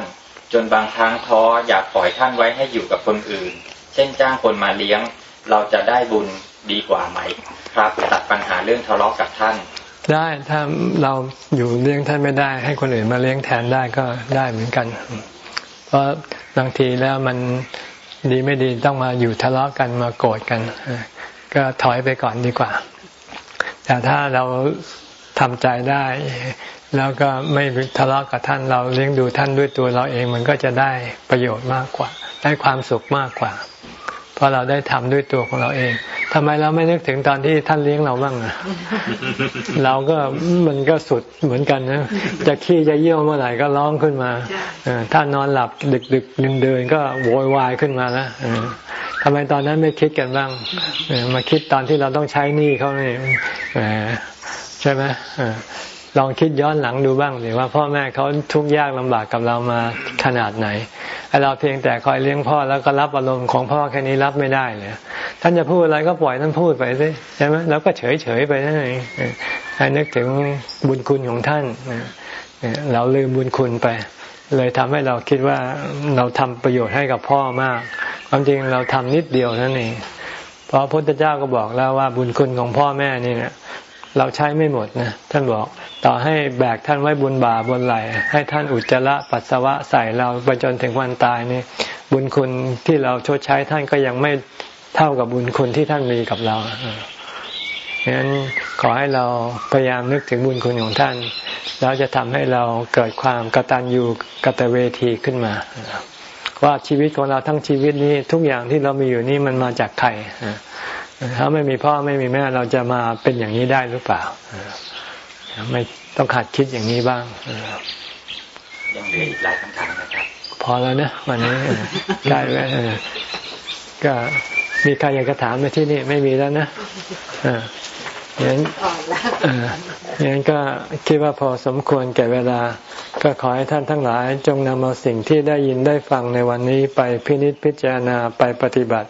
จนบางครั้งท้ออยากปล่อยท่านไว้ให้อยู่กับคนอื่น เช่นจ้างคนมาเลี้ยง เราจะได้บุญดีกว่าไหม ครับตัดปัญหาเรื่องทะเลาะกับท่าน ได้ถ้าเราอยู่เลี้ยงท่านไม่ได้ ให้คนอื่นมาเลี้ยงแทนได้ก็ได้เหมือนกัน เพราะบางทีแล้วมันดีไม่ดีต้องมาอยู่ทะเลาะกันมาโกรธกัน ก็ถอยไปก่อนดีกว่า แต่ถ้าเราทำใจได้ แล้วก็ไม่ทะเลาะกับท่านเราเลี้ยงดูท่านด้วยตัวเราเองมันก็จะได้ประโยชน์มากกว่า ได้ความสุขมากกว่า เพราะเราได้ทำด้วยตัวของเราเองทำไมเราไม่นึกถึงตอนที่ท่านเลี้ยงเราบ้างอะเราก็มันก็สุดเหมือนกันนะจะขี้จะเยี่ยวเมื่อไหร่ก็ร้องขึ้นมาถ้านอนหลับดึกดึกเดินเดินก็โวยวายขึ้นมาแล้วทำไมตอนนั้นไม่คิดกันบ้างมาคิดตอนที่เราต้องใช้หนี้เขาเนี่ยใช่ไหม ลองคิดย้อนหลังดูบ้างหรือว่าพ่อแม่เขาทุกข์ยากลำบากกับเรามาขนาดไหนไอเราเพียงแต่คอยเลี้ยงพ่อแล้วก็รับอารมณ์ของพ่อแค่นี้รับไม่ได้เลยท่านจะพูดอะไรก็ปล่อยท่านพูดไปสิใช่ไหมแล้วก็เฉยเฉยไปนั่นเองให้นึกถึงบุญคุณของท่านเราลืมบุญคุณไป เลยทำให้เราคิดว่าเราทำประโยชน์ให้กับพ่อมาก ความจริงเราทำนิดเดียวนั่นเองเพราะพระพุทธเจ้าก็บอกแล้วว่าบุญคุณของพ่อแม่นี่เนี่ย เราใช้ไม่หมดนะท่านบอก ต่อให้แบกท่านไว้บนบ่าบนไหลให้ท่านอุจจาระปัสสาวะใส่เราไปจนถึงวันตายนี่บุญคุณที่เราชดใช้ท่านก็ยังไม่เท่ากับบุญคุณที่ท่านมีกับเราฉะนั้นขอให้เราพยายามนึกถึงบุญคุณของท่าน แล้วจะทำให้เราเกิดความกตัญญูกตเวทีขึ้นมา ว่าชีวิตของเราทั้งชีวิตนี้ทุกอย่างที่เรามีอยู่นี่มันมาจากใคร ถ้าไม่มีพ่อไม่มีแม่เราจะมาเป็นอย่างนี้ได้หรือเปล่าไม่ต้องขาดคิดอย่างนี้บ้างยังเหลืออีกหลายคำถามนะครับ พอแล้วนะวันนี้ได้แล้วก็มีใครอยากจะถามมาที่นี่ไม่มีแล้วนะอ่าอย่างนั้นอย่างนั้นก็คิดว่าพอสมควรแก่เวลา ก็ขอให้ท่านทั้งหลาย จงนำเอาสิ่งที่ได้ยินได้ฟังในวันนี้ไปพินิจพิจารณาไปปฏิบัติ